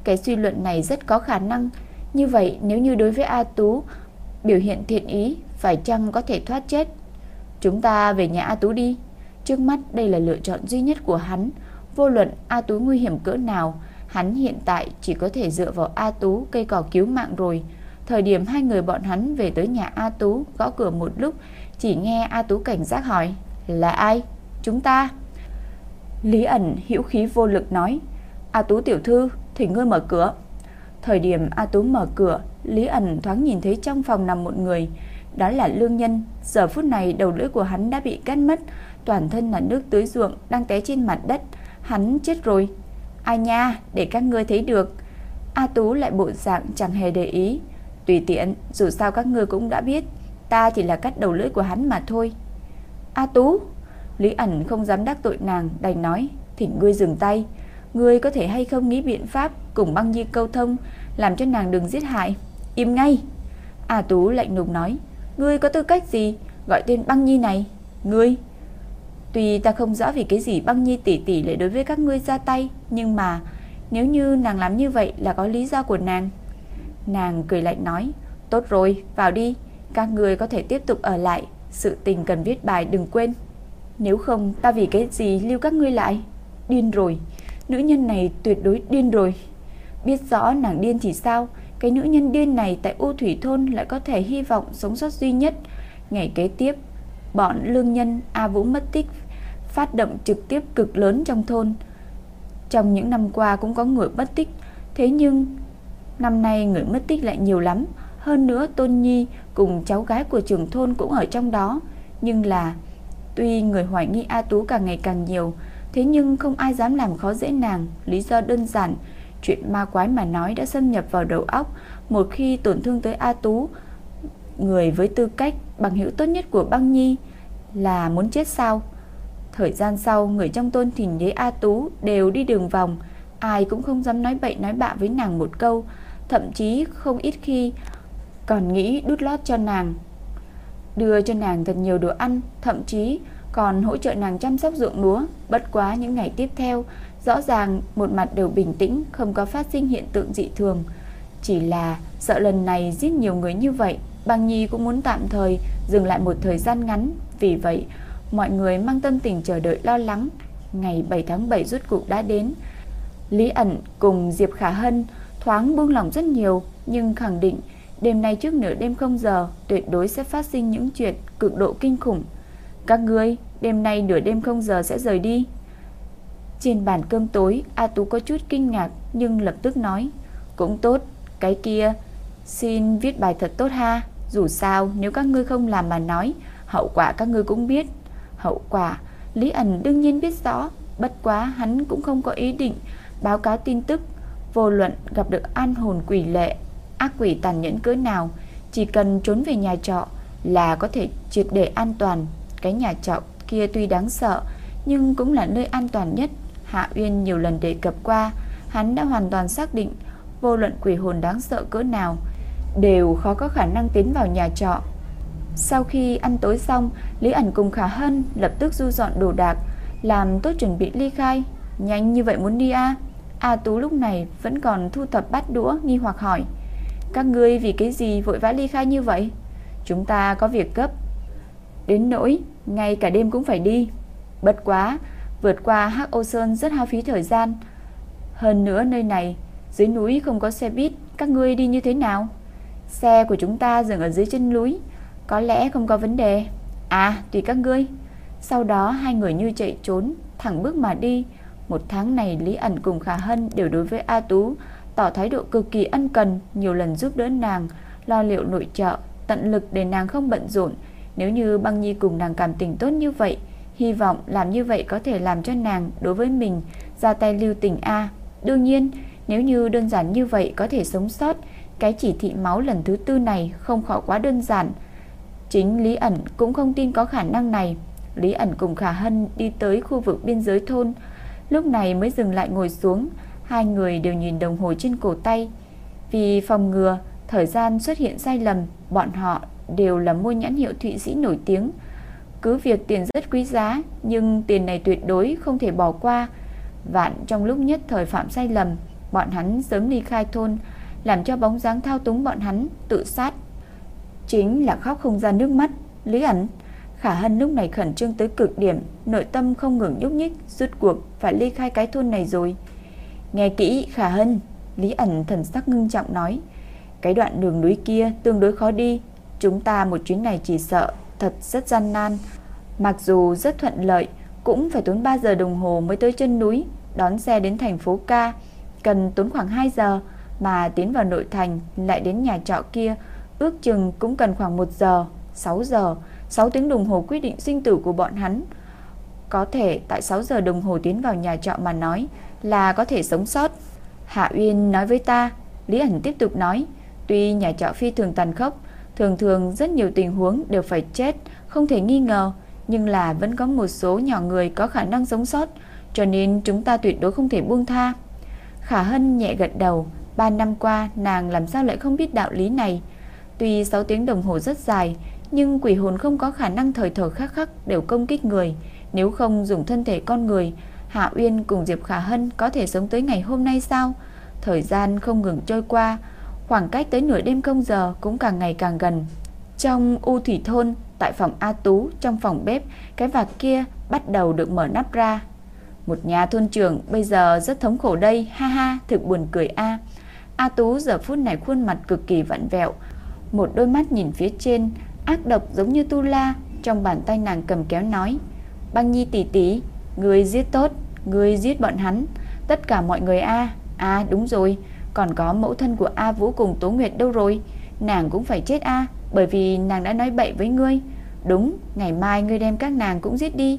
Cái suy luận này rất có khả năng. Như vậy nếu như đối với A Tú biểu hiện thiện ý, phải chăng có thể thoát chết? Chúng ta về nhà A Tú đi. Trước mắt đây là lựa chọn duy nhất của hắn. Vô luận A Tú nguy hiểm cỡ nào, hắn hiện tại chỉ có thể dựa vào A Tú cây cỏ cứu mạng rồi. Thời điểm hai người bọn hắn về tới nhà A Tú, gõ cửa một lúc, chỉ nghe A Tú cảnh giác hỏi, là ai? Chúng ta. Lý ẩn hữu khí vô lực nói, A Tú tiểu thư, thì ngươi mở cửa. Thời điểm A Tú mở cửa, Lý ẩn thoáng nhìn thấy trong phòng nằm một người, đó là lương nhân. Giờ phút này đầu lưỡi của hắn đã bị cắt mất, toàn thân là nước tưới ruộng đang té trên mặt đất, hắn chết rồi. Ai nha, để các ngươi thấy được. A Tú lại bộ dạng chẳng hề để ý, tùy tiện, dù sao các ngươi cũng đã biết, ta chỉ là cắt đầu lưỡi của hắn mà thôi. A Tú, Lý ẩn không dám đắc tội nàng, đành nói, thỉnh ngươi dừng tay, ngươi có thể hay không nghĩ biện pháp cùng băng nhi câu thông, làm cho nàng đừng giết hại. Im ngay. À Tú lạnh lùng nói, ngươi có tư cách gì gọi tên băng nhi này? Ngươi? Tuy ta không rõ vì cái gì băng nhi tỷ tỷ lại đối với các ngươi ra tay, nhưng mà nếu như nàng làm như vậy là có lý do của nàng. Nàng cười lạnh nói, tốt rồi, vào đi, các ngươi có thể tiếp tục ở lại, sự tình cần viết bài đừng quên. Nếu không ta vì cái gì lưu các ngươi lại? Điên rồi, nữ nhân này tuyệt đối điên rồi. Biết rõ nàng điên thì sao, cái nữ nhân điên này tại U Thủy Thôn lại có thể hy vọng sống sót duy nhất. Ngày kế tiếp, bọn lương nhân A Vũ mất tích, phát động trực tiếp cực lớn trong thôn. Trong những năm qua cũng có người mất tích, thế nhưng năm nay người mất tích lại nhiều lắm. Hơn nữa Tôn Nhi cùng cháu gái của trưởng thôn cũng ở trong đó. Nhưng là tuy người hoài nghi A Tú càng ngày càng nhiều, thế nhưng không ai dám làm khó dễ nàng. Lý do đơn giản, chuyện ma quái mà nói đã xâm nhập vào đầu óc. Một khi tổn thương tới A Tú, người với tư cách bằng hữu tốt nhất của băng nhi là muốn chết sao? Thời gian sau, người trong tôn thỉnh với A Tú đều đi đường vòng, ai cũng không dám nói bậy nói bạ với nàng một câu, thậm chí không ít khi còn nghĩ đút lót cho nàng. Đưa cho nàng thật nhiều đồ ăn, thậm chí còn hỗ trợ nàng chăm sóc ruộng lúa. Bất quá những ngày tiếp theo, rõ ràng một mặt đều bình tĩnh, không có phát sinh hiện tượng dị thường. Chỉ là sợ lần này giết nhiều người như vậy, Băng Nhi cũng muốn tạm thời dừng lại một thời gian ngắn. Vì vậy, mọi người mang tâm tình chờ đợi lo lắng. Ngày 7 tháng 7 rút cục đã đến. Lý ẩn cùng Diệp Khả Hân thoáng buông lòng rất nhiều, nhưng khẳng định đêm nay trước nửa đêm không giờ tuyệt đối sẽ phát sinh những chuyện cực độ kinh khủng. Các ngươi, đêm nay nửa đêm không giờ sẽ rời đi. Trên bàn cơm tối, A Tú có chút kinh ngạc nhưng lập tức nói, cũng tốt, cái kia, xin viết bài thật tốt ha. Dù sao, nếu các ngươi không làm mà nói, hậu quả các ngươi cũng biết. Hậu quả, Lý ẩn đương nhiên biết rõ, bất quá hắn cũng không có ý định báo cáo tin tức. Vô luận gặp được an hồn quỷ lệ, ác quỷ tàn nhẫn cỡ nào, chỉ cần trốn về nhà trọ là có thể triệt để an toàn. Cái nhà trọ kia tuy đáng sợ, nhưng cũng là nơi an toàn nhất. Hạ Uyên nhiều lần đề cập qua, hắn đã hoàn toàn xác định vô luận quỷ hồn đáng sợ cỡ nào đều khó có khả năng tiến vào nhà trọ. Sau khi ăn tối xong, Lý ẩn cùng Khả Hân lập tức du dọn đồ đạc, làm tốt chuẩn bị ly khai. Nhanh như vậy muốn đi à? A Tú lúc này vẫn còn thu thập bát đũa, nghi hoặc hỏi. Các ngươi vì cái gì vội vã ly khai như vậy? Chúng ta có việc cấp. Đến nỗi, ngay cả đêm cũng phải đi. Bất quá, vượt qua Hắc Âu Sơn rất hao phí thời gian. Hơn nữa nơi này, dưới núi không có xe buýt, các ngươi đi như thế nào? Xe của chúng ta dừng ở dưới chân núi, có lẽ không có vấn đề. À, tùy các ngươi. Sau đó hai người như chạy trốn, thẳng bước mà đi. Một tháng này Lý ẩn cùng Khả Hân đều đối với A Tú tỏ thái độ cực kỳ ân cần, nhiều lần giúp đỡ nàng, lo liệu nội trợ, tận lực để nàng không bận rộn. Nếu như băng nhi cùng nàng cảm tình tốt như vậy, hy vọng làm như vậy có thể làm cho nàng đối với mình ra tay lưu tình A. Đương nhiên, nếu như đơn giản như vậy có thể sống sót, cái chỉ thị máu lần thứ tư này không khỏi quá đơn giản. Chính Lý ẩn cũng không tin có khả năng này. Lý ẩn cùng Khả Hân đi tới khu vực biên giới thôn, lúc này mới dừng lại ngồi xuống, hai người đều nhìn đồng hồ trên cổ tay. Vì phòng ngừa thời gian xuất hiện sai lầm, bọn họ đều là mua nhãn hiệu Thụy Sĩ nổi tiếng. Cứ việc tiền rất quý giá, nhưng tiền này tuyệt đối không thể bỏ qua. Vạn trong lúc nhất thời phạm sai lầm, bọn hắn sớm ly khai thôn, làm cho bóng dáng thao túng bọn hắn tự sát. Chính là khóc không ra nước mắt, Lý ẩn. Khả Hân lúc này khẩn trương tới cực điểm, nội tâm không ngừng nhúc nhích, rút cuộc phải ly khai cái thôn này rồi. Nghe kỹ Khả Hân, Lý ẩn thần sắc ngưng trọng nói, cái đoạn đường núi kia tương đối khó đi, chúng ta một chuyến này chỉ sợ thật rất gian nan. Mặc dù rất thuận lợi, cũng phải tốn 3 giờ đồng hồ mới tới chân núi, đón xe đến thành phố Ca, cần tốn khoảng 2 giờ, mà tiến vào nội thành lại đến nhà trọ kia, ước chừng cũng cần khoảng 1 giờ, 6 giờ, 6 tiếng đồng hồ quyết định sinh tử của bọn hắn. Có thể tại 6 giờ đồng hồ tiến vào nhà trọ mà nói là có thể sống sót. Hạ Uyên nói với ta, Lý ẩn tiếp tục nói, tuy nhà trọ phi thường tàn khốc, thường thường rất nhiều tình huống đều phải chết, không thể nghi ngờ, nhưng là vẫn có một số nhỏ người có khả năng sống sót, cho nên chúng ta tuyệt đối không thể buông tha. Khả Hân nhẹ gật đầu, ba năm qua nàng làm sao lại không biết đạo lý này. Tuy 6 tiếng đồng hồ rất dài, nhưng quỷ hồn không có khả năng thời thời khắc khắc đều công kích người. Nếu không dùng thân thể con người, Hạ Uyên cùng Diệp Khả Hân có thể sống tới ngày hôm nay sao? Thời gian không ngừng trôi qua, khoảng cách tới nửa đêm không giờ cũng càng ngày càng gần. Trong U Thủy Thôn, tại phòng A Tú, trong phòng bếp, cái vạc kia bắt đầu được mở nắp ra. Một nhà thôn trưởng bây giờ rất thống khổ đây, ha ha, thực buồn cười a. A Tú giờ phút này khuôn mặt cực kỳ vặn vẹo, một đôi mắt nhìn phía trên, ác độc giống như tu la, trong bàn tay nàng cầm kéo nói: "Băng Nhi tỷ tỷ, người giết tốt, người giết bọn hắn, tất cả mọi người a." "A, đúng rồi, còn có mẫu thân của A Vũ cùng Tố Nguyệt đâu rồi? Nàng cũng phải chết a, bởi vì nàng đã nói bậy với ngươi." "Đúng, ngày mai ngươi đem các nàng cũng giết đi."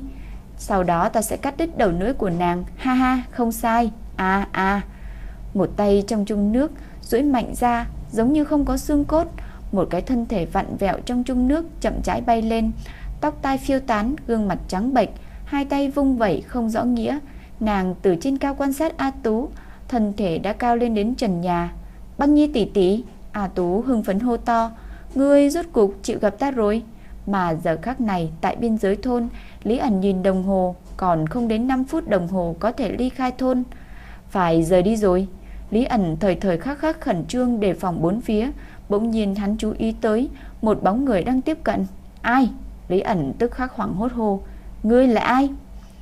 Sau đó ta sẽ cắt đứt đầu lưỡi của nàng Ha ha không sai À à Một tay trong chung nước duỗi mạnh ra giống như không có xương cốt Một cái thân thể vặn vẹo trong chung nước chậm rãi bay lên Tóc tai phiêu tán Gương mặt trắng bệch Hai tay vung vẩy không rõ nghĩa Nàng từ trên cao quan sát A Tú Thân thể đã cao lên đến trần nhà Băng nhi tỷ tỷ A Tú hưng phấn hô to Ngươi rốt cục chịu gặp ta rồi Mà giờ khắc này tại biên giới thôn Lý ẩn nhìn đồng hồ, còn không đến 5 phút đồng hồ có thể ly khai thôn. Phải rời đi rồi. Lý ẩn thời thời khắc khắc khẩn trương đề phòng bốn phía, bỗng nhiên hắn chú ý tới một bóng người đang tiếp cận. Ai? Lý ẩn tức khắc hoảng hốt hô. Ngươi là ai?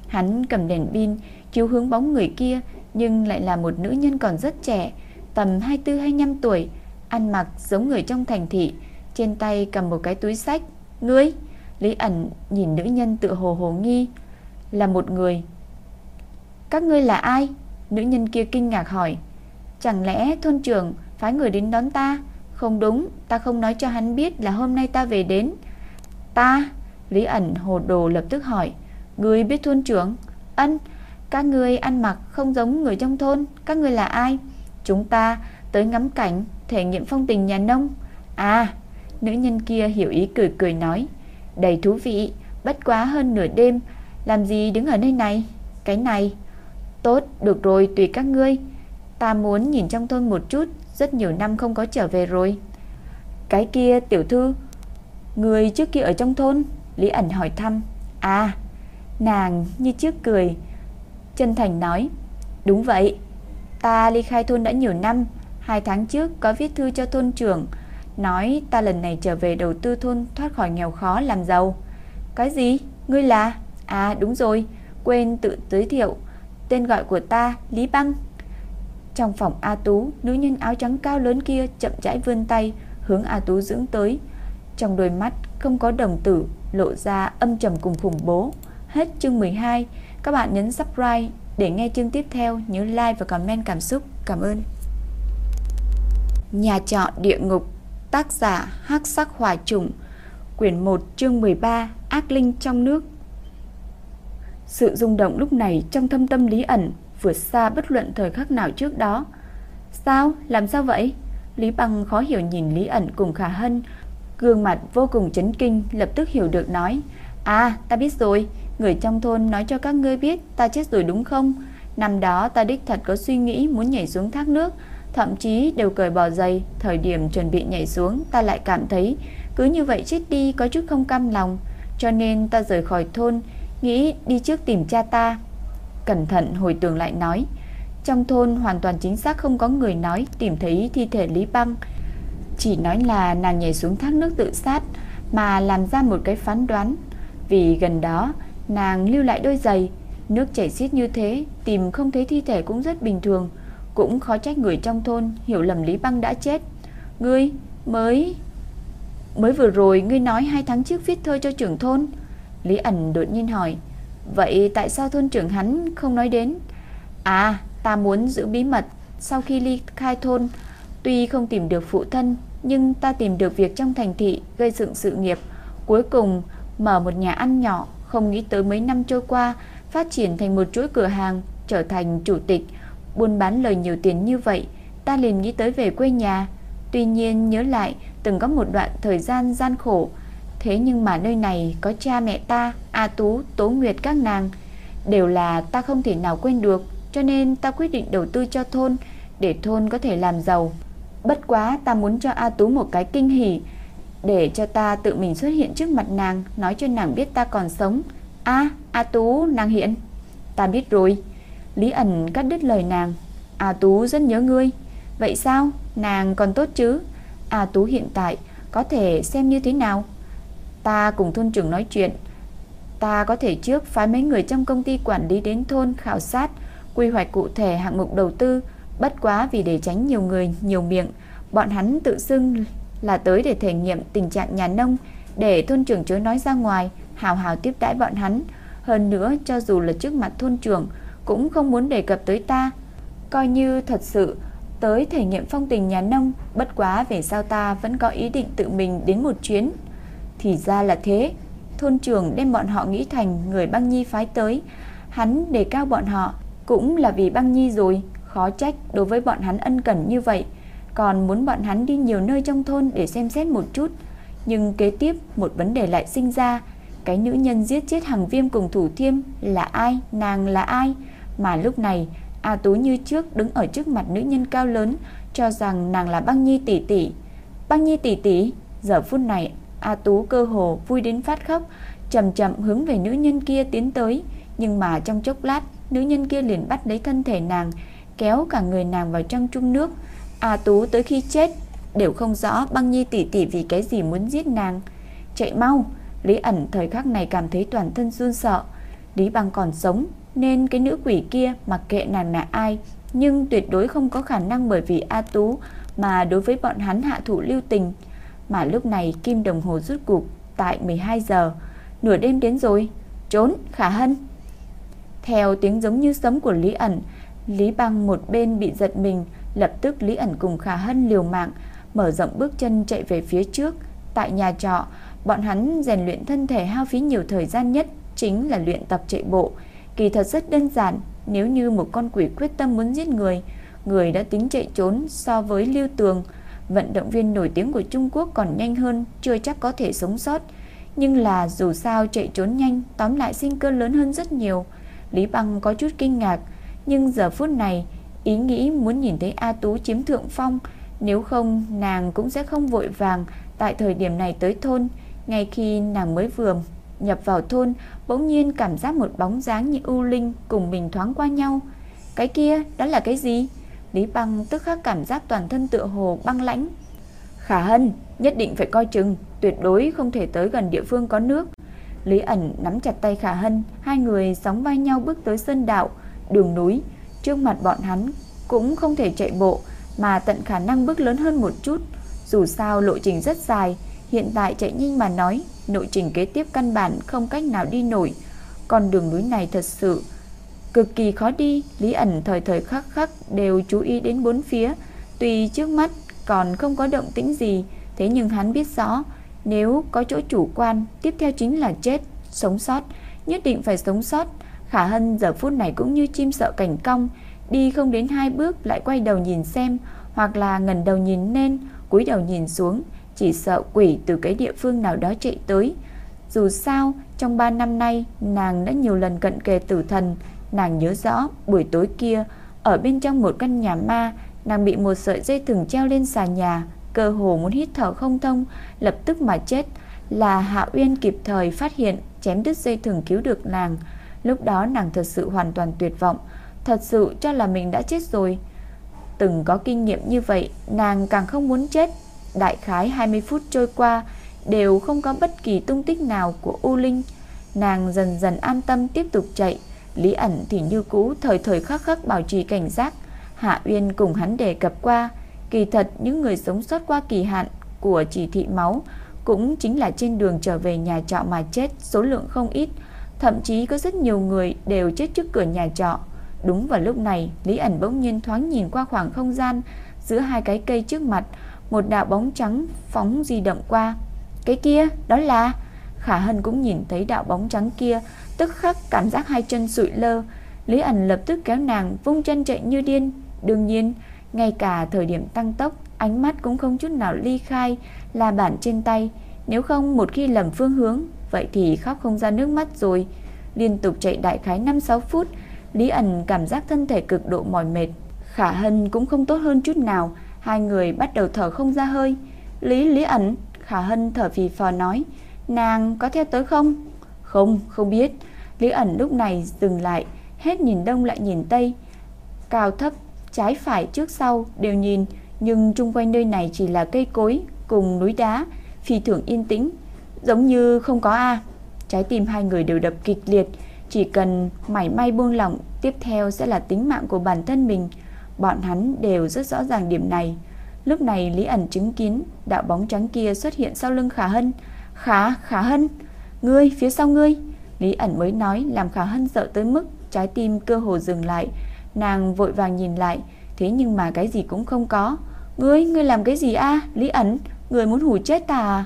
Hắn cầm đèn pin chiếu hướng bóng người kia, nhưng lại là một nữ nhân còn rất trẻ, tầm 24-25 tuổi, ăn mặc giống người trong thành thị, trên tay cầm một cái túi sách. Ngươi? Lý ẩn nhìn nữ nhân tự hồ hồ nghi Là một người Các ngươi là ai? Nữ nhân kia kinh ngạc hỏi Chẳng lẽ thôn trưởng phái người đến đón ta? Không đúng, ta không nói cho hắn biết là hôm nay ta về đến Ta? Lý ẩn hồ đồ lập tức hỏi người biết thôn trưởng? Ân, các người ăn mặc không giống người trong thôn Các người là ai? Chúng ta tới ngắm cảnh Thể nghiệm phong tình nhà nông À, nữ nhân kia hiểu ý cười cười nói đầy thú vị, bất quá hơn nửa đêm, làm gì đứng ở nơi này? Cái này, tốt, được rồi, tùy các ngươi. Ta muốn nhìn trong thôn một chút, rất nhiều năm không có trở về rồi. Cái kia tiểu thư, người trước kia ở trong thôn, Lý ẩn hỏi thăm. À, nàng như trước cười, chân thành nói, đúng vậy, ta ly khai thôn đã nhiều năm, hai tháng trước có viết thư cho thôn trưởng, Nói ta lần này trở về đầu tư thôn thoát khỏi nghèo khó làm giàu Cái gì? Ngươi là? À đúng rồi Quên tự giới thiệu Tên gọi của ta Lý Băng Trong phòng A Tú Nữ nhân áo trắng cao lớn kia chậm rãi vươn tay Hướng A Tú dưỡng tới Trong đôi mắt không có đồng tử Lộ ra âm trầm cùng khủng bố Hết chương 12 Các bạn nhấn subscribe để nghe chương tiếp theo Nhớ like và comment cảm xúc Cảm ơn Nhà trọ địa ngục Tác giả Hắc Sắc Hỏa Trùng Quyển 1 chương 13 Ác Linh trong nước Sự rung động lúc này trong thâm tâm Lý ẩn vượt xa bất luận thời khắc nào trước đó. Sao? Làm sao vậy? Lý Băng khó hiểu nhìn Lý ẩn cùng Khả Hân, gương mặt vô cùng chấn kinh, lập tức hiểu được nói: "À, ta biết rồi, người trong thôn nói cho các ngươi biết ta chết rồi đúng không? Năm đó ta đích thật có suy nghĩ muốn nhảy xuống thác nước, thậm chí đều cởi bỏ giày, thời điểm chuẩn bị nhảy xuống ta lại cảm thấy cứ như vậy chết đi có chút không cam lòng, cho nên ta rời khỏi thôn, nghĩ đi trước tìm cha ta. Cẩn thận hồi tưởng lại nói, trong thôn hoàn toàn chính xác không có người nói tìm thấy thi thể Lý Băng. Chỉ nói là nàng nhảy xuống thác nước tự sát mà làm ra một cái phán đoán. Vì gần đó nàng lưu lại đôi giày, nước chảy xiết như thế, tìm không thấy thi thể cũng rất bình thường, cũng khó trách người trong thôn hiểu lầm Lý Băng đã chết. Ngươi mới mới vừa rồi ngươi nói hai tháng trước viết thơ cho trưởng thôn. Lý ẩn đột nhiên hỏi, vậy tại sao thôn trưởng hắn không nói đến? À, ta muốn giữ bí mật, sau khi ly khai thôn, tuy không tìm được phụ thân, nhưng ta tìm được việc trong thành thị gây dựng sự nghiệp, cuối cùng mở một nhà ăn nhỏ, không nghĩ tới mấy năm trôi qua phát triển thành một chuỗi cửa hàng, trở thành chủ tịch, buôn bán lời nhiều tiền như vậy, ta liền nghĩ tới về quê nhà. Tuy nhiên nhớ lại từng có một đoạn thời gian gian khổ, thế nhưng mà nơi này có cha mẹ ta, A Tú, Tố Nguyệt các nàng, đều là ta không thể nào quên được, cho nên ta quyết định đầu tư cho thôn để thôn có thể làm giàu. Bất quá ta muốn cho A Tú một cái kinh hỉ, để cho ta tự mình xuất hiện trước mặt nàng, nói cho nàng biết ta còn sống. A, A Tú, nàng hiện. Ta biết rồi. Lý ẩn cắt đứt lời nàng. A Tú rất nhớ ngươi. Vậy sao? Nàng còn tốt chứ? A Tú hiện tại có thể xem như thế nào? Ta cùng thôn trưởng nói chuyện. Ta có thể trước phái mấy người trong công ty quản lý đến thôn khảo sát, quy hoạch cụ thể hạng mục đầu tư. Bất quá vì để tránh nhiều người, nhiều miệng, bọn hắn tự xưng là tới để thể nghiệm tình trạng nhà nông, để thôn trưởng chớ nói ra ngoài, hào hào tiếp đãi bọn hắn. Hơn nữa, cho dù là trước mặt thôn trưởng, cũng không muốn đề cập tới ta. Coi như thật sự tới thể nghiệm phong tình nhà nông, bất quá về sao ta vẫn có ý định tự mình đến một chuyến. Thì ra là thế, thôn trưởng đem bọn họ nghĩ thành người băng nhi phái tới, hắn đề cao bọn họ cũng là vì băng nhi rồi, khó trách đối với bọn hắn ân cần như vậy, còn muốn bọn hắn đi nhiều nơi trong thôn để xem xét một chút. Nhưng kế tiếp một vấn đề lại sinh ra, cái nữ nhân giết chết hàng Viêm cùng Thủ Thiêm là ai, nàng là ai? Mà lúc này, A Tú như trước đứng ở trước mặt nữ nhân cao lớn, cho rằng nàng là Băng Nhi tỷ tỷ. Băng Nhi tỷ tỷ, giờ phút này A Tú cơ hồ vui đến phát khóc, chậm chậm hướng về nữ nhân kia tiến tới, nhưng mà trong chốc lát, nữ nhân kia liền bắt lấy thân thể nàng, kéo cả người nàng vào trong chung nước. A Tú tới khi chết đều không rõ Băng Nhi tỷ tỷ vì cái gì muốn giết nàng. Chạy mau, Lý ẩn thời khắc này cảm thấy toàn thân run sợ. Lý Băng còn sống, nên cái nữ quỷ kia mặc kệ nàng là ai, nhưng tuyệt đối không có khả năng bởi vì A Tú mà đối với bọn hắn hạ thủ lưu tình. Mà lúc này kim đồng hồ rút cục tại 12 giờ, nửa đêm đến rồi, trốn, khả hân. Theo tiếng giống như sấm của Lý ẩn, Lý Băng một bên bị giật mình, lập tức Lý ẩn cùng khả hân liều mạng, mở rộng bước chân chạy về phía trước. Tại nhà trọ, bọn hắn rèn luyện thân thể hao phí nhiều thời gian nhất chính là luyện tập chạy bộ. Kỳ thật rất đơn giản, nếu như một con quỷ quyết tâm muốn giết người, người đã tính chạy trốn so với Lưu Tường, vận động viên nổi tiếng của Trung Quốc còn nhanh hơn, chưa chắc có thể sống sót. Nhưng là dù sao chạy trốn nhanh, tóm lại sinh cơ lớn hơn rất nhiều. Lý Băng có chút kinh ngạc, nhưng giờ phút này, ý nghĩ muốn nhìn thấy A Tú chiếm thượng phong, nếu không nàng cũng sẽ không vội vàng tại thời điểm này tới thôn, ngay khi nàng mới vừa nhập vào thôn, bỗng nhiên cảm giác một bóng dáng như u linh cùng mình thoáng qua nhau. Cái kia, đó là cái gì? Lý Băng tức khắc cảm giác toàn thân tựa hồ băng lãnh. Khả Hân, nhất định phải coi chừng, tuyệt đối không thể tới gần địa phương có nước. Lý ẩn nắm chặt tay Khả Hân, hai người sóng vai nhau bước tới sơn đạo, đường núi. Trước mặt bọn hắn cũng không thể chạy bộ, mà tận khả năng bước lớn hơn một chút. Dù sao lộ trình rất dài, hiện tại chạy nhanh mà nói, nội trình kế tiếp căn bản không cách nào đi nổi. Con đường núi này thật sự cực kỳ khó đi, Lý ẩn thời thời khắc khắc đều chú ý đến bốn phía, tuy trước mắt còn không có động tĩnh gì, thế nhưng hắn biết rõ, nếu có chỗ chủ quan, tiếp theo chính là chết, sống sót, nhất định phải sống sót. Khả Hân giờ phút này cũng như chim sợ cảnh cong, đi không đến hai bước lại quay đầu nhìn xem, hoặc là ngẩng đầu nhìn lên, cúi đầu nhìn xuống, chỉ sợ quỷ từ cái địa phương nào đó chạy tới. Dù sao, trong 3 năm nay, nàng đã nhiều lần cận kề tử thần, nàng nhớ rõ buổi tối kia, ở bên trong một căn nhà ma, nàng bị một sợi dây thừng treo lên xà nhà, cơ hồ muốn hít thở không thông, lập tức mà chết. là Hạ Uyên kịp thời phát hiện chém đứt dây thừng cứu được nàng. Lúc đó nàng thật sự hoàn toàn tuyệt vọng, thật sự cho là mình đã chết rồi. Từng có kinh nghiệm như vậy, nàng càng không muốn chết. Đại khái 20 phút trôi qua, đều không có bất kỳ tung tích nào của U Linh. Nàng dần dần an tâm tiếp tục chạy, Lý ẩn thì như cũ thời thời khắc khắc bảo trì cảnh giác. Hạ Uyên cùng hắn đề cập qua, kỳ thật những người sống sót qua kỳ hạn của chỉ thị máu cũng chính là trên đường trở về nhà trọ mà chết, số lượng không ít, thậm chí có rất nhiều người đều chết trước cửa nhà trọ. Đúng vào lúc này, Lý ẩn bỗng nhiên thoáng nhìn qua khoảng không gian giữa hai cái cây trước mặt, một đạo bóng trắng phóng di động qua. Cái kia, đó là... Khả Hân cũng nhìn thấy đạo bóng trắng kia, tức khắc cảm giác hai chân sụi lơ. Lý ẩn lập tức kéo nàng vung chân chạy như điên. Đương nhiên, ngay cả thời điểm tăng tốc, ánh mắt cũng không chút nào ly khai là bản trên tay. Nếu không một khi lầm phương hướng, vậy thì khóc không ra nước mắt rồi. Liên tục chạy đại khái 5-6 phút, Lý ẩn cảm giác thân thể cực độ mỏi mệt. Khả Hân cũng không tốt hơn chút nào, hai người bắt đầu thở không ra hơi. Lý Lý ẩn, Khả Hân thở phì phò nói, nàng có theo tới không? Không, không biết. Lý ẩn lúc này dừng lại, hết nhìn đông lại nhìn tây. Cao thấp, trái phải trước sau đều nhìn, nhưng chung quanh nơi này chỉ là cây cối cùng núi đá, phi thường yên tĩnh, giống như không có a. Trái tim hai người đều đập kịch liệt, chỉ cần mảy may buông lỏng, tiếp theo sẽ là tính mạng của bản thân mình. Bọn hắn đều rất rõ ràng điểm này. Lúc này Lý ẩn chứng kiến đạo bóng trắng kia xuất hiện sau lưng Khả Hân. "Khả, Khả Hân, ngươi phía sau ngươi." Lý ẩn mới nói làm Khả Hân sợ tới mức trái tim cơ hồ dừng lại. Nàng vội vàng nhìn lại, thế nhưng mà cái gì cũng không có. "Ngươi, ngươi làm cái gì a? Lý ẩn, ngươi muốn hù chết ta à?"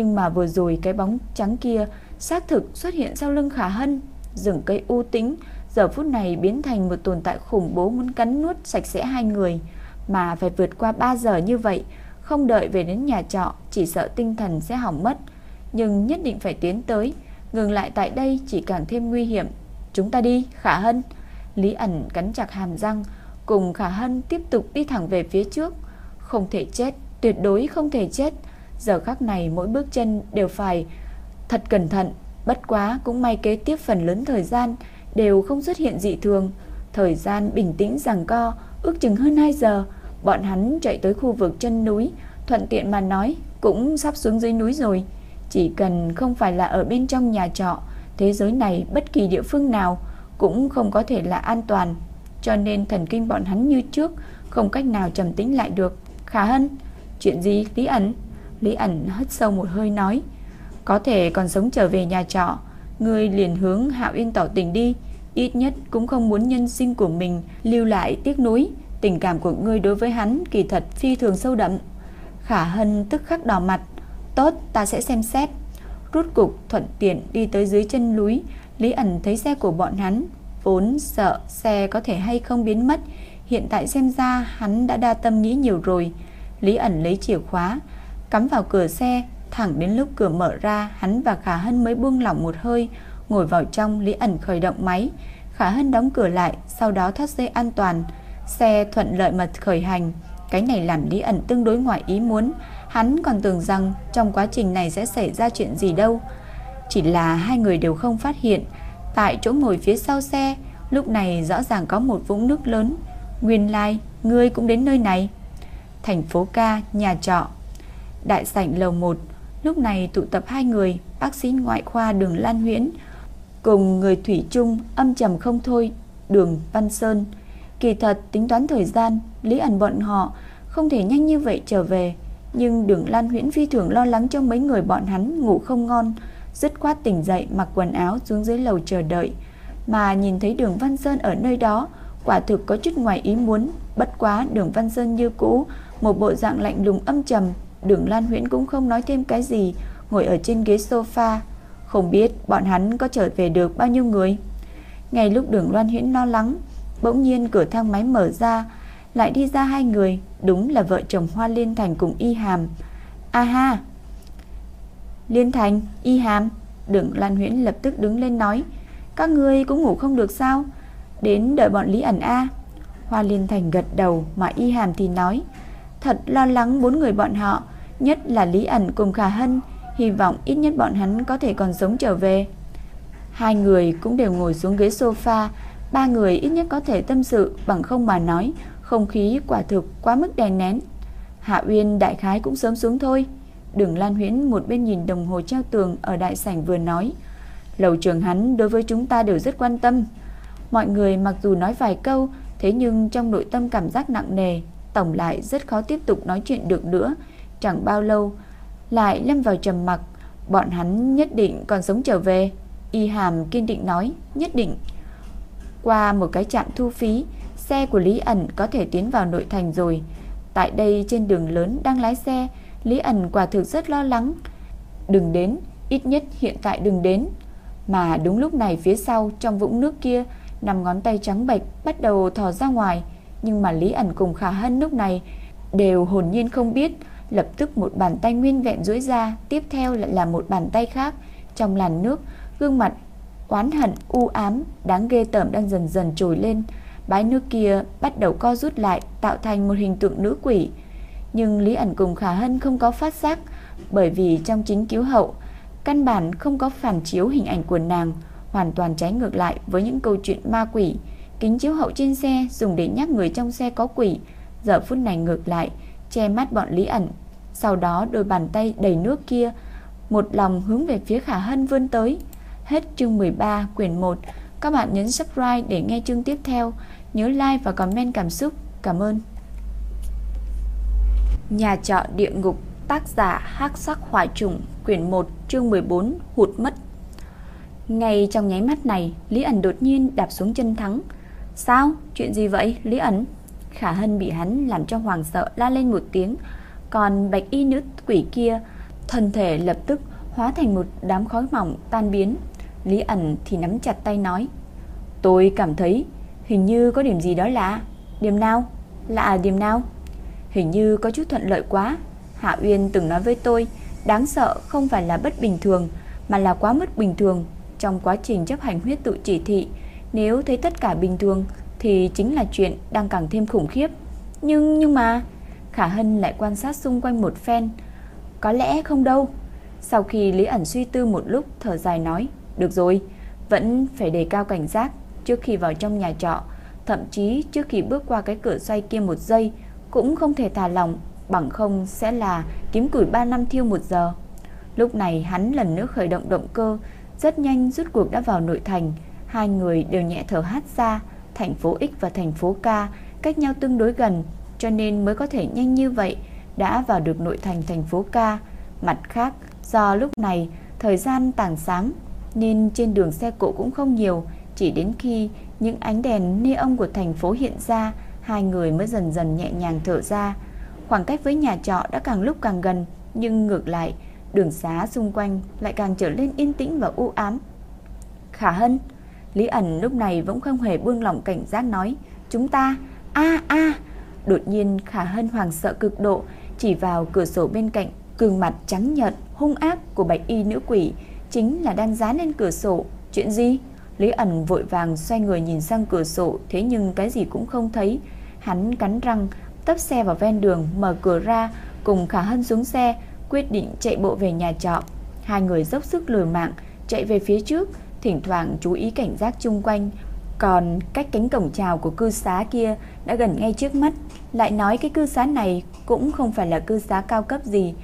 Nhưng mà vừa rồi cái bóng trắng kia xác thực xuất hiện sau lưng Khả Hân, rừng cây u tĩnh giờ phút này biến thành một tồn tại khủng bố muốn cắn nuốt sạch sẽ hai người, mà phải vượt qua 3 giờ như vậy, không đợi về đến nhà trọ, chỉ sợ tinh thần sẽ hỏng mất, nhưng nhất định phải tiến tới, ngừng lại tại đây chỉ càng thêm nguy hiểm. Chúng ta đi, Khả Hân. Lý ẩn cắn chặt hàm răng, cùng Khả Hân tiếp tục đi thẳng về phía trước. Không thể chết, tuyệt đối không thể chết. Giờ khắc này mỗi bước chân đều phải thật cẩn thận, bất quá cũng may kế tiếp phần lớn thời gian đều không xuất hiện dị thường. Thời gian bình tĩnh rằng co, ước chừng hơn 2 giờ, bọn hắn chạy tới khu vực chân núi, thuận tiện mà nói, cũng sắp xuống dưới núi rồi. Chỉ cần không phải là ở bên trong nhà trọ, thế giới này bất kỳ địa phương nào cũng không có thể là an toàn. Cho nên thần kinh bọn hắn như trước, không cách nào trầm tĩnh lại được. Khả Hân, chuyện gì Lý ẩn? Lý ẩn hất sâu một hơi nói, có thể còn sống trở về nhà trọ, Ngươi liền hướng Hạo Yên tỏ tình đi Ít nhất cũng không muốn nhân sinh của mình Lưu lại tiếc nuối Tình cảm của ngươi đối với hắn kỳ thật phi thường sâu đậm. Khả Hân tức khắc đỏ mặt Tốt ta sẽ xem xét. Rút cục thuận tiện đi tới dưới chân núi Lý ẩn thấy xe của bọn hắn Vốn sợ xe có thể hay không biến mất Hiện tại xem ra hắn đã đa tâm nghĩ nhiều rồi. Lý ẩn lấy chìa khóa Cắm vào cửa xe Thẳng đến lúc cửa mở ra, hắn và Khả Hân mới buông lỏng một hơi, ngồi vào trong, Lý ẩn khởi động máy. Khả Hân đóng cửa lại, sau đó thắt dây an toàn. Xe thuận lợi mật khởi hành. Cái này làm Lý ẩn tương đối ngoài ý muốn. Hắn còn tưởng rằng trong quá trình này sẽ xảy ra chuyện gì đâu. Chỉ là hai người đều không phát hiện. Tại chỗ ngồi phía sau xe, lúc này rõ ràng có một vũng nước lớn. Nguyên lai, like, ngươi cũng đến nơi này. Thành phố ca, nhà trọ. Đại sảnh lầu 1 Lúc này tụ tập hai người, bác sĩ ngoại khoa Đường Lan Huyễn cùng người thủy chung âm trầm không thôi, Đường Văn Sơn. Kỳ thật tính toán thời gian, Lý ẩn bọn họ không thể nhanh như vậy trở về, nhưng Đường Lan Huyễn phi thường lo lắng cho mấy người bọn hắn ngủ không ngon, dứt khoát tỉnh dậy mặc quần áo xuống dưới lầu chờ đợi, mà nhìn thấy Đường Văn Sơn ở nơi đó, quả thực có chút ngoài ý muốn, bất quá Đường Văn Sơn như cũ, một bộ dạng lạnh lùng âm trầm, Đường Lan Huyễn cũng không nói thêm cái gì, ngồi ở trên ghế sofa, không biết bọn hắn có trở về được bao nhiêu người. Ngay lúc Đường Lan Huyễn lo lắng, bỗng nhiên cửa thang máy mở ra, lại đi ra hai người, đúng là vợ chồng Hoa Liên Thành cùng Y Hàm. A ha. Liên Thành, Y Hàm, Đường Lan Huyễn lập tức đứng lên nói, các ngươi cũng ngủ không được sao? Đến đợi bọn Lý ẩn a. Hoa Liên Thành gật đầu mà Y Hàm thì nói, thật lo lắng bốn người bọn họ, nhất là Lý ẩn cùng Khả Hân, hy vọng ít nhất bọn hắn có thể còn sống trở về. Hai người cũng đều ngồi xuống ghế sofa, ba người ít nhất có thể tâm sự bằng không mà nói, không khí quả thực quá mức đè nén. Hạ Uyên đại khái cũng sớm xuống thôi. Đường Lan Huyễn một bên nhìn đồng hồ treo tường ở đại sảnh vừa nói, lầu trường hắn đối với chúng ta đều rất quan tâm. Mọi người mặc dù nói vài câu, thế nhưng trong nội tâm cảm giác nặng nề, tổng lại rất khó tiếp tục nói chuyện được nữa. Chẳng bao lâu, lại lâm vào trầm mặc, bọn hắn nhất định còn sống trở về. Y Hàm kiên định nói, nhất định. Qua một cái trạm thu phí, xe của Lý ẩn có thể tiến vào nội thành rồi. Tại đây trên đường lớn đang lái xe, Lý ẩn quả thực rất lo lắng. Đừng đến, ít nhất hiện tại đừng đến. Mà đúng lúc này phía sau trong vũng nước kia, năm ngón tay trắng bệch bắt đầu thò ra ngoài, nhưng mà Lý ẩn cùng Khả Hân lúc này đều hồn nhiên không biết, lập tức một bàn tay nguyên vẹn duỗi ra, tiếp theo lại là một bàn tay khác trong làn nước, gương mặt oán hận u ám đáng ghê tởm đang dần dần trồi lên. Bãi nước kia bắt đầu co rút lại, tạo thành một hình tượng nữ quỷ. Nhưng Lý ẩn cùng Khả Hân không có phát giác, bởi vì trong chính cứu hậu, căn bản không có phản chiếu hình ảnh của nàng, hoàn toàn trái ngược lại với những câu chuyện ma quỷ. Kính chiếu hậu trên xe dùng để nhắc người trong xe có quỷ, giờ phút này ngược lại, che mắt bọn Lý ẩn. Sau đó đôi bàn tay đầy nước kia, một lòng hướng về phía Khả Hân vươn tới. Hết chương 13 quyển 1. Các bạn nhấn subscribe để nghe chương tiếp theo. Nhớ like và comment cảm xúc. Cảm ơn. Nhà trọ địa ngục Tác giả hắc sắc hỏa trùng Quyển 1 chương 14 Hụt mất Ngay trong nháy mắt này Lý ẩn đột nhiên đạp xuống chân thắng Sao? Chuyện gì vậy? Lý ẩn Khả Hân bị hắn làm cho hoàng sợ la lên một tiếng Còn bạch y nữ quỷ kia, Thân thể lập tức hóa thành một đám khói mỏng tan biến Lý ẩn thì nắm chặt tay nói, Tôi cảm thấy hình như có điểm gì đó lạ Điểm nào? Lạ điểm nào? Hình như có chút thuận lợi quá Hạ Uyên từng nói với tôi, Đáng sợ không phải là bất bình thường, Mà là quá mất bình thường Trong quá trình chấp hành huyết tự chỉ thị nếu thấy tất cả bình thường Thì chính là chuyện đang càng thêm khủng khiếp. Nhưng nhưng mà Khả Hân lại quan sát xung quanh một phen. Có lẽ không đâu. Sau khi Lý ẩn suy tư một lúc Thở dài nói Được rồi, vẫn phải đề cao cảnh giác Trước khi vào trong nhà trọ. Thậm chí trước khi bước qua cái cửa xoay kia một giây Cũng không thể thả lòng Bằng không sẽ là kiếm củi 3 năm thiêu một giờ. Lúc này hắn lần nữa khởi động động cơ Rất nhanh rút cuộc đã vào nội thành. Hai người đều nhẹ thở hát ra Thành phố X và thành phố K Cách nhau tương đối gần Cho nên mới có thể nhanh như vậy Đã vào được nội thành thành phố K Mặt khác do lúc này Thời gian tảng sáng Nên trên đường xe cộ cũng không nhiều Chỉ đến khi những ánh đèn neon của thành phố hiện ra Hai người mới dần dần nhẹ nhàng thở ra Khoảng cách với nhà trọ đã càng lúc càng gần, nhưng ngược lại, đường xá xung quanh lại càng trở nên yên tĩnh và u ám. Khả Hân, Lý ẩn lúc này vẫn không hề buông lỏng cảnh giác nói, chúng ta, a a Đột nhiên Khả Hân hoàng sợ cực độ, chỉ vào cửa sổ bên cạnh, gương mặt trắng nhợt, hung ác của bạch y nữ quỷ, chính là đang dán lên cửa sổ. Chuyện gì? Lý ẩn vội vàng xoay người nhìn sang cửa sổ, thế nhưng cái gì cũng không thấy. Hắn cắn răng, tấp xe vào ven đường, mở cửa ra, cùng Khả Hân xuống xe, quyết định chạy bộ về nhà trọ. Hai người dốc sức lùi mạng, chạy về phía trước, thỉnh thoảng chú ý cảnh giác chung quanh. Còn cách cánh cổng chào của cư xá kia đã gần ngay trước mắt, lại nói cái cư xá này cũng không phải là cư xá cao cấp gì,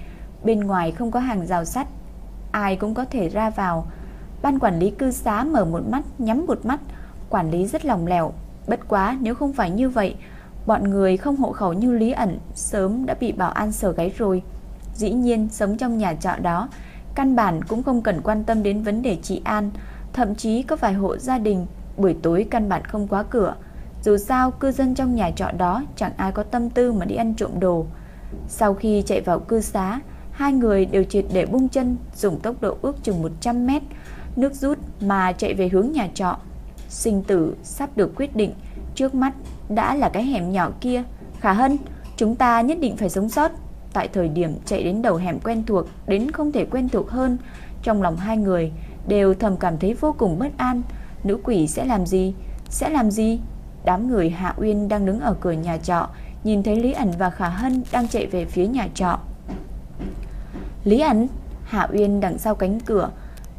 bên ngoài không có hàng rào sắt, ai cũng có thể ra vào. Ban quản lý cư xá mở một mắt, nhắm một mắt, quản lý rất lòng lẻo. Bất quá nếu không phải như vậy, Bọn người không hộ khẩu như Lý ẩn sớm đã bị bảo an sở gáy rồi. Dĩ nhiên sống trong nhà trọ đó, căn bản cũng không cần quan tâm đến vấn đề trị an, thậm chí có vài hộ gia đình buổi tối căn bản không quá cửa. Dù sao cư dân trong nhà trọ đó chẳng ai có tâm tư mà đi ăn trộm đồ. Sau khi chạy vào cư xá, hai người đều triệt để bung chân, dùng tốc độ ước chừng 100 mét, nước rút mà chạy về hướng nhà trọ. Sinh tử sắp được quyết định, trước mắt đã là cái hẻm nhỏ kia. Khả Hân, chúng ta nhất định phải sống sót. Tại thời điểm chạy đến đầu hẻm quen thuộc, đến không thể quen thuộc hơn, trong lòng hai người đều thầm cảm thấy vô cùng bất an. Nữ quỷ sẽ làm gì? Sẽ làm gì? Đám người Hạ Uyên đang đứng ở cửa nhà trọ, nhìn thấy Lý Ảnh và Khả Hân đang chạy về phía nhà trọ. Lý Ảnh, Hạ Uyên đằng sau cánh cửa,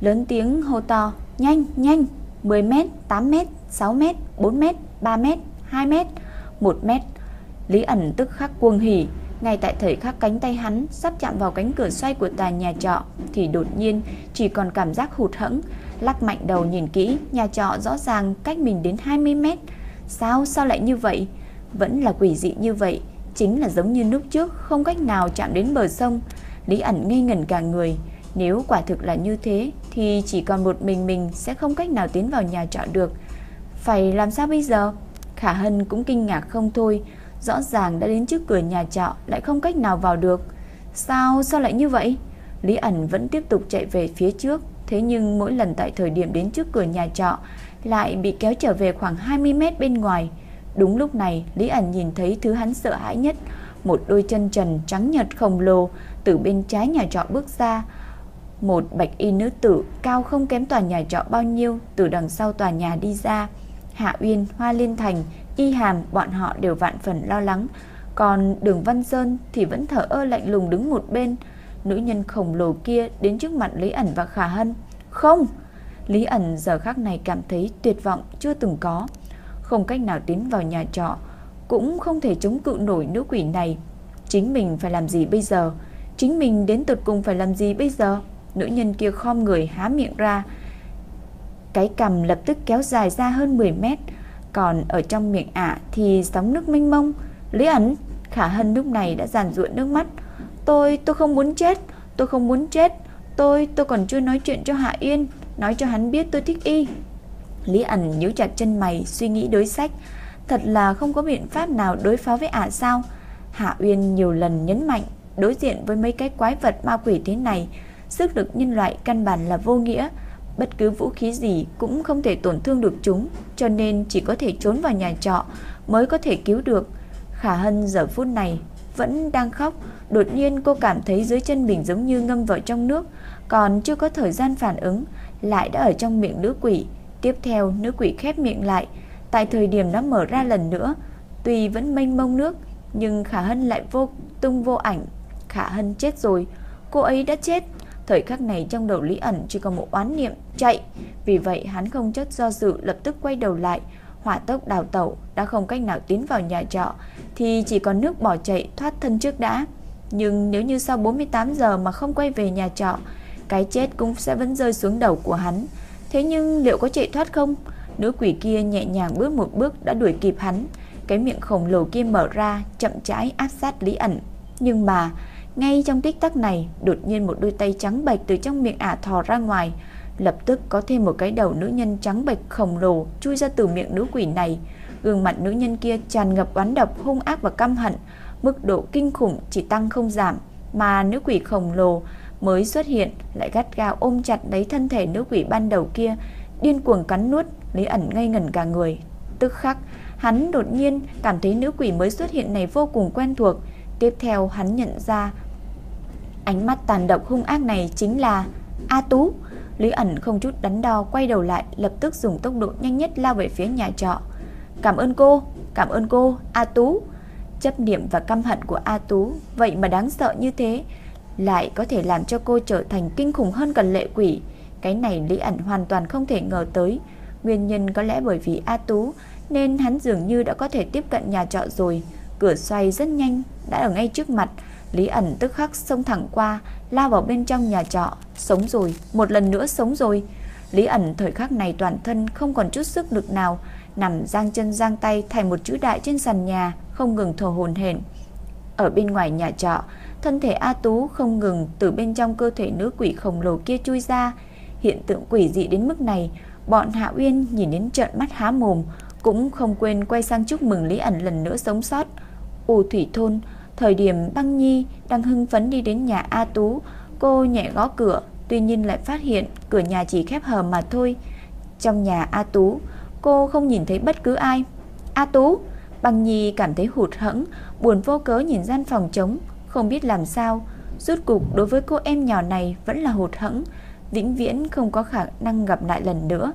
lớn tiếng hô to, nhanh, nhanh, 10 mét, 8 mét, 6 mét, 4 mét, 3 mét, 2 mét, 1 mét. Lý ẩn tức khắc cuồng hỉ, ngay tại thời khắc cánh tay hắn sắp chạm vào cánh cửa xoay của tòa nhà trọ thì đột nhiên chỉ còn cảm giác hụt hẫng, lắc mạnh đầu nhìn kỹ, nhà trọ rõ ràng cách mình đến 20 mét. Sao sao lại như vậy? Vẫn là quỷ dị như vậy, chính là giống như lúc trước không cách nào chạm đến bờ sông. Lý ẩn ngây ngẩn cả người, nếu quả thực là như thế thì chỉ còn một mình mình sẽ không cách nào tiến vào nhà trọ được. Phải làm sao bây giờ? Khả Hân cũng kinh ngạc không thôi, rõ ràng đã đến trước cửa nhà trọ lại không cách nào vào được. Sao sao lại như vậy? Lý ẩn vẫn tiếp tục chạy về phía trước, thế nhưng mỗi lần tại thời điểm đến trước cửa nhà trọ lại bị kéo trở về khoảng 20 mét bên ngoài. Đúng lúc này, Lý ẩn nhìn thấy thứ hắn sợ hãi nhất, một đôi chân trần trắng nhật khổng lồ từ bên trái nhà trọ bước ra. Một bạch y nữ tử cao không kém tòa nhà trọ bao nhiêu từ đằng sau tòa nhà đi ra. Hạ Uyên, Hoa Liên Thành, Y Hàm bọn họ đều vạn phần lo lắng, còn Đường Văn Sơn thì vẫn thở ơ lạnh lùng đứng một bên. Nữ nhân khổng lồ kia đến trước mặt Lý ẩn và Khả Hân. Không! Lý ẩn giờ khắc này cảm thấy tuyệt vọng chưa từng có. Không cách nào tiến vào nhà trọ, cũng không thể chống cự nổi nữ quỷ này. Chính mình phải làm gì bây giờ? Chính mình đến tụt cùng phải làm gì bây giờ? Nữ nhân kia khom người há miệng ra. Cái cầm lập tức kéo dài ra hơn 10 mét. Còn ở trong miệng ả thì sóng nước mênh mông. Lý ẩn, Khả Hân lúc này đã giàn ruộng nước mắt. Tôi, tôi không muốn chết. Tôi không muốn chết. Tôi, tôi còn chưa nói chuyện cho Hạ Yên. Nói cho hắn biết tôi thích y. Lý ẩn nhíu chặt chân mày suy nghĩ đối sách. Thật là không có biện pháp nào đối phó với ả sao. Hạ Uyên nhiều lần nhấn mạnh đối diện với mấy cái quái vật ma quỷ thế này, sức lực nhân loại căn bản là vô nghĩa, bất cứ vũ khí gì cũng không thể tổn thương được chúng, cho nên chỉ có thể trốn vào nhà trọ mới có thể cứu được. Khả Hân giờ phút này vẫn đang khóc, đột nhiên cô cảm thấy dưới chân mình giống như ngâm vào trong nước, còn chưa có thời gian phản ứng, lại đã ở trong miệng nữ quỷ. Tiếp theo, nữ quỷ khép miệng lại, tại thời điểm nó mở ra lần nữa, tuy vẫn mênh mông nước, nhưng Khả Hân lại vô tung vô ảnh. Khả Hân chết rồi, cô ấy đã chết. Thời khắc này trong đầu Lý ẩn chỉ còn một oán niệm chạy, vì vậy hắn không chất do dự lập tức quay đầu lại, hỏa tốc đào tẩu, đã không cách nào tiến vào nhà trọ thì chỉ còn nước bỏ chạy thoát thân trước đã. Nhưng nếu như sau 48 giờ mà không quay về nhà trọ, cái chết cũng sẽ vẫn rơi xuống đầu của hắn. Thế nhưng liệu có chạy thoát không? Nữ quỷ kia nhẹ nhàng bước một bước đã đuổi kịp hắn, cái miệng khổng lồ kia mở ra, chậm rãi áp sát Lý ẩn. Nhưng mà, ngay trong tích tắc này, đột nhiên một đôi tay trắng bạch từ trong miệng ả thò ra ngoài, lập tức có thêm một cái đầu nữ nhân trắng bạch khổng lồ chui ra từ miệng nữ quỷ này. Gương mặt nữ nhân kia tràn ngập oán độc, hung ác và căm hận, mức độ kinh khủng chỉ tăng không giảm, mà nữ quỷ khổng lồ mới xuất hiện lại gắt gao ôm chặt lấy thân thể nữ quỷ ban đầu kia, điên cuồng cắn nuốt, lấy ẩn ngây ngẩn cả người. Tức khắc, hắn đột nhiên cảm thấy nữ quỷ mới xuất hiện này vô cùng quen thuộc. Tiếp theo hắn nhận ra ánh mắt tàn độc hung ác này chính là A Tú. Lý ẩn không chút đắn đo quay đầu lại, lập tức dùng tốc độ nhanh nhất lao về phía nhà trọ. "Cảm ơn cô, cảm ơn cô, A Tú." Chấp niệm và căm hận của A Tú vậy mà đáng sợ như thế, lại có thể làm cho cô trở thành kinh khủng hơn cả lệ quỷ. Cái này Lý ẩn hoàn toàn không thể ngờ tới. Nguyên nhân có lẽ bởi vì A Tú nên hắn dường như đã có thể tiếp cận nhà trọ rồi. Cửa xoay rất nhanh, đã ở ngay trước mặt. Lý ẩn tức khắc xông thẳng qua, lao vào bên trong nhà trọ. Sống rồi, một lần nữa sống rồi. Lý ẩn thời khắc này toàn thân không còn chút sức lực nào, nằm giang chân giang tay thành một chữ đại trên sàn nhà, không ngừng thở hồn hển. Ở bên ngoài nhà trọ, thân thể A Tú không ngừng từ bên trong cơ thể nữ quỷ khổng lồ kia chui ra. Hiện tượng quỷ dị đến mức này, bọn Hạ Uyên nhìn đến trợn mắt há mồm, cũng không quên quay sang chúc mừng Lý ẩn lần nữa sống sót. U Thủy Thôn, thời điểm Băng Nhi đang hưng phấn đi đến nhà A Tú, cô nhẹ gõ cửa, tuy nhiên lại phát hiện cửa nhà chỉ khép hờ mà thôi. Trong nhà A Tú, cô không nhìn thấy bất cứ ai. A Tú, Băng Nhi cảm thấy hụt hẫng, buồn vô cớ nhìn gian phòng trống, không biết làm sao. Rốt cục đối với cô em nhỏ này vẫn là hụt hẫng, vĩnh viễn không có khả năng gặp lại lần nữa.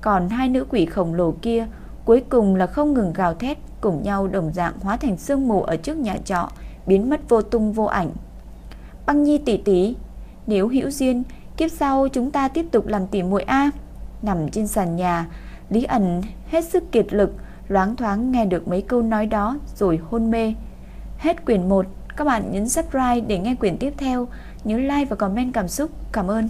Còn hai nữ quỷ khổng lồ kia cuối cùng là không ngừng gào thét, cùng nhau đồng dạng hóa thành sương mù ở trước nhà trọ, biến mất vô tung vô ảnh. Băng Nhi tỷ tỷ, Nếu hữu duyên, kiếp sau chúng ta tiếp tục làm tỉ muội a. Nằm trên sàn nhà, Lý ẩn hết sức kiệt lực, loáng thoáng nghe được mấy câu nói đó rồi hôn mê. Hết quyển 1, các bạn nhấn subscribe để nghe quyển tiếp theo, nhớ like và comment cảm xúc. Cảm ơn.